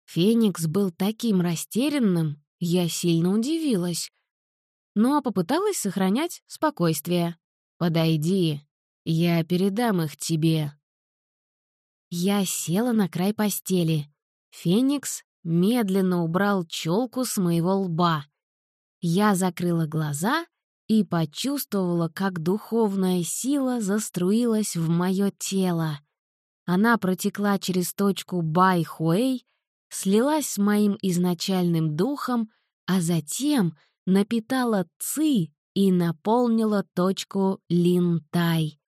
Феникс был таким растерянным, я сильно удивилась. Но попыталась сохранять спокойствие. «Подойди, я передам их тебе». Я села на край постели. Феникс медленно убрал челку с моего лба. Я закрыла глаза и почувствовала, как духовная сила заструилась в мое тело. Она протекла через точку Байхуэй, слилась с моим изначальным духом, а затем напитала Ци и наполнила точку Линтай.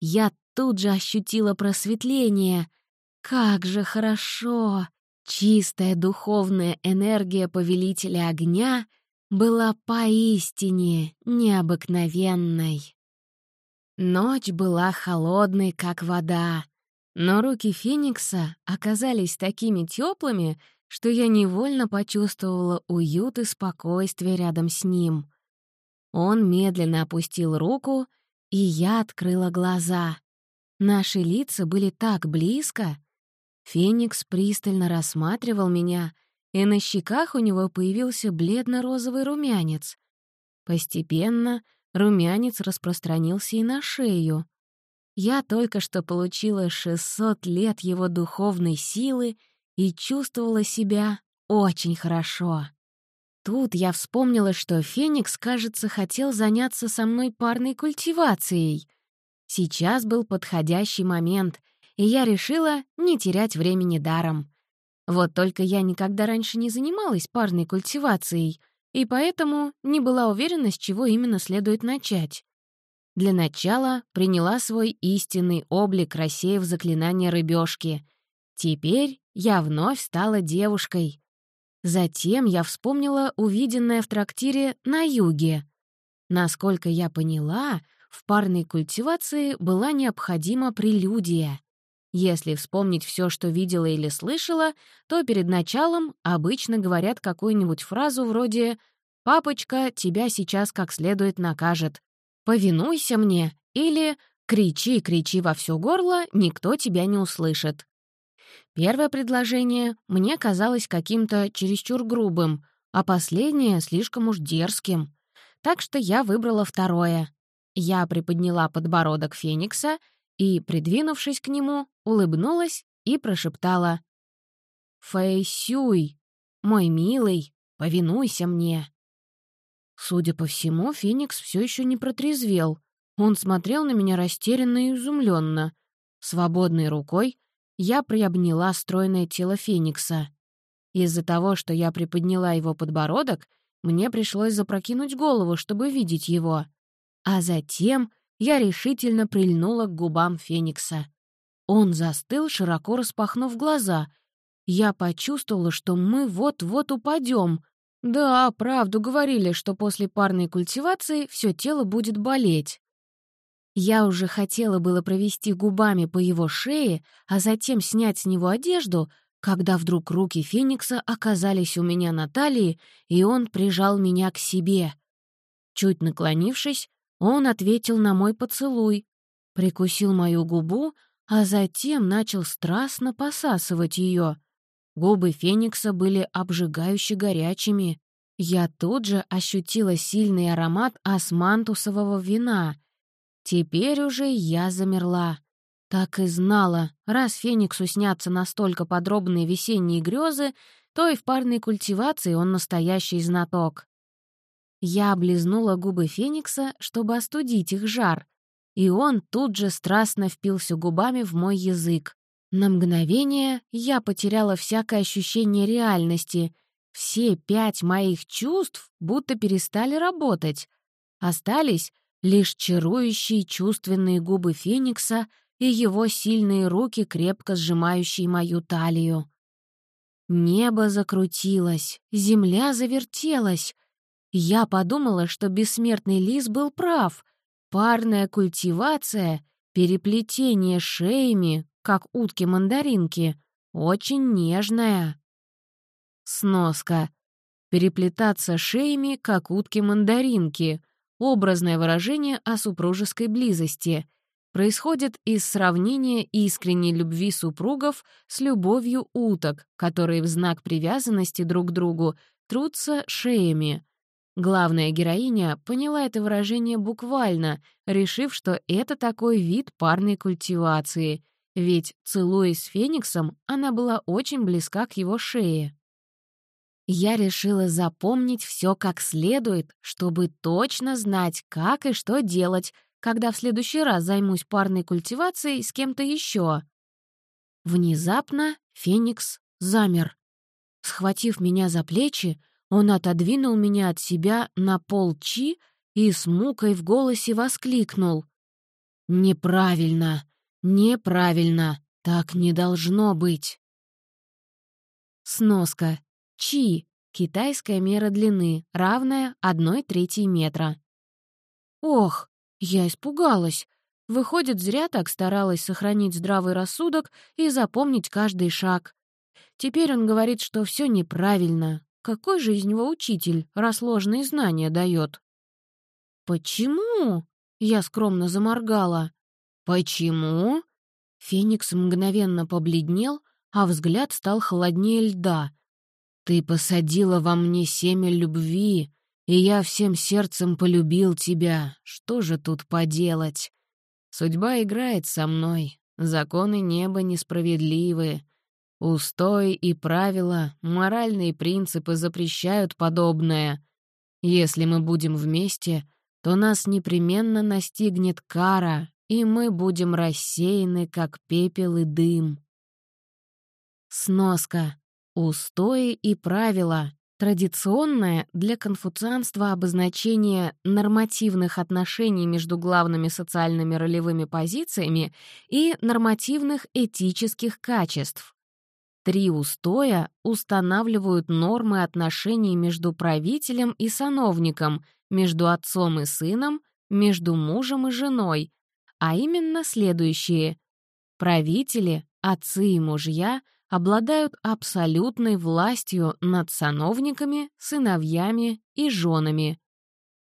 Я тут же ощутила просветление. Как же хорошо! Чистая духовная энергия повелителя огня была поистине необыкновенной. Ночь была холодной, как вода, но руки Феникса оказались такими теплыми, что я невольно почувствовала уют и спокойствие рядом с ним. Он медленно опустил руку, и я открыла глаза. Наши лица были так близко. Феникс пристально рассматривал меня — и на щеках у него появился бледно-розовый румянец. Постепенно румянец распространился и на шею. Я только что получила 600 лет его духовной силы и чувствовала себя очень хорошо. Тут я вспомнила, что Феникс, кажется, хотел заняться со мной парной культивацией. Сейчас был подходящий момент, и я решила не терять времени даром. Вот только я никогда раньше не занималась парной культивацией, и поэтому не была уверена, с чего именно следует начать. Для начала приняла свой истинный облик, рассеяв заклинание рыбешки. Теперь я вновь стала девушкой. Затем я вспомнила увиденное в трактире на юге. Насколько я поняла, в парной культивации была необходима прелюдия. Если вспомнить все, что видела или слышала, то перед началом обычно говорят какую-нибудь фразу вроде «Папочка тебя сейчас как следует накажет», «Повинуйся мне» или «Кричи, кричи во все горло, никто тебя не услышит». Первое предложение мне казалось каким-то чересчур грубым, а последнее — слишком уж дерзким. Так что я выбрала второе. Я приподняла подбородок Феникса — и, придвинувшись к нему, улыбнулась и прошептала «Фэйсюй, мой милый, повинуйся мне». Судя по всему, Феникс все еще не протрезвел. Он смотрел на меня растерянно и изумленно. Свободной рукой я приобняла стройное тело Феникса. Из-за того, что я приподняла его подбородок, мне пришлось запрокинуть голову, чтобы видеть его. А затем я решительно прильнула к губам Феникса. Он застыл, широко распахнув глаза. Я почувствовала, что мы вот-вот упадем. Да, правду говорили, что после парной культивации все тело будет болеть. Я уже хотела было провести губами по его шее, а затем снять с него одежду, когда вдруг руки Феникса оказались у меня на талии, и он прижал меня к себе. Чуть наклонившись, он ответил на мой поцелуй, прикусил мою губу, а затем начал страстно посасывать ее. Губы Феникса были обжигающе горячими. Я тут же ощутила сильный аромат османтусового вина. Теперь уже я замерла. Так и знала, раз Фениксу снятся настолько подробные весенние грезы, то и в парной культивации он настоящий знаток. Я облизнула губы Феникса, чтобы остудить их жар, и он тут же страстно впился губами в мой язык. На мгновение я потеряла всякое ощущение реальности. Все пять моих чувств будто перестали работать. Остались лишь чарующие чувственные губы Феникса и его сильные руки, крепко сжимающие мою талию. Небо закрутилось, земля завертелась, я подумала, что бессмертный лис был прав. Парная культивация, переплетение шеями, как утки-мандаринки, очень нежная. Сноска. Переплетаться шеями, как утки-мандаринки. образное выражение о супружеской близости, происходит из сравнения искренней любви супругов с любовью уток, которые в знак привязанности друг к другу трутся шеями. Главная героиня поняла это выражение буквально, решив, что это такой вид парной культивации, ведь, целуясь с Фениксом, она была очень близка к его шее. Я решила запомнить все как следует, чтобы точно знать, как и что делать, когда в следующий раз займусь парной культивацией с кем-то еще. Внезапно Феникс замер. Схватив меня за плечи, он отодвинул меня от себя на пол Чи и с мукой в голосе воскликнул. «Неправильно! Неправильно! Так не должно быть!» Сноска. Чи — китайская мера длины, равная одной третьей метра. Ох, я испугалась. Выходит, зря так старалась сохранить здравый рассудок и запомнить каждый шаг. Теперь он говорит, что все неправильно. Какой же из него учитель, раз ложные знания дает? «Почему?» — я скромно заморгала. «Почему?» Феникс мгновенно побледнел, а взгляд стал холоднее льда. «Ты посадила во мне семя любви, и я всем сердцем полюбил тебя. Что же тут поделать? Судьба играет со мной, законы неба несправедливы. Устои и правила, моральные принципы запрещают подобное. Если мы будем вместе, то нас непременно настигнет кара, и мы будем рассеяны, как пепел и дым. Сноска. Устои и правила — традиционное для конфуцианства обозначение нормативных отношений между главными социальными ролевыми позициями и нормативных этических качеств. Три устоя устанавливают нормы отношений между правителем и сановником, между отцом и сыном, между мужем и женой, а именно следующие. Правители, отцы и мужья — обладают абсолютной властью над сановниками, сыновьями и женами.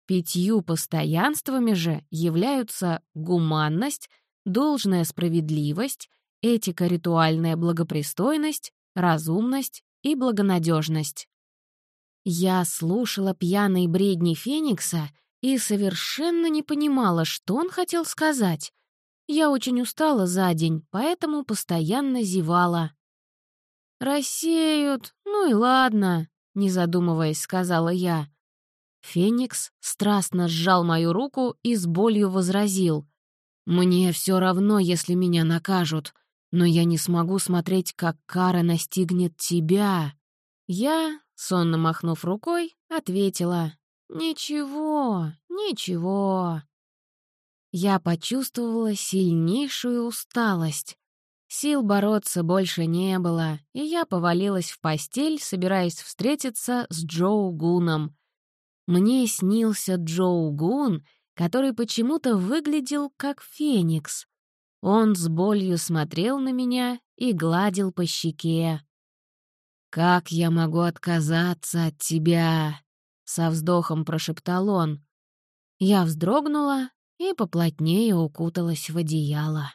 Пятью постоянствами же являются гуманность, должная справедливость, этика-ритуальная благопристойность, разумность и благонадежность. Я слушала пьяные бредни Феникса и совершенно не понимала, что он хотел сказать. Я очень устала за день, поэтому постоянно зевала. «Рассеют, ну и ладно», — не задумываясь, сказала я. Феникс страстно сжал мою руку и с болью возразил. «Мне все равно, если меня накажут, но я не смогу смотреть, как кара настигнет тебя». Я, сонно махнув рукой, ответила. «Ничего, ничего». Я почувствовала сильнейшую усталость. Сил бороться больше не было, и я повалилась в постель, собираясь встретиться с Джоу Гуном. Мне снился Джоу Гун, который почему-то выглядел как феникс. Он с болью смотрел на меня и гладил по щеке. «Как я могу отказаться от тебя?» — со вздохом прошептал он. Я вздрогнула и поплотнее укуталась в одеяло.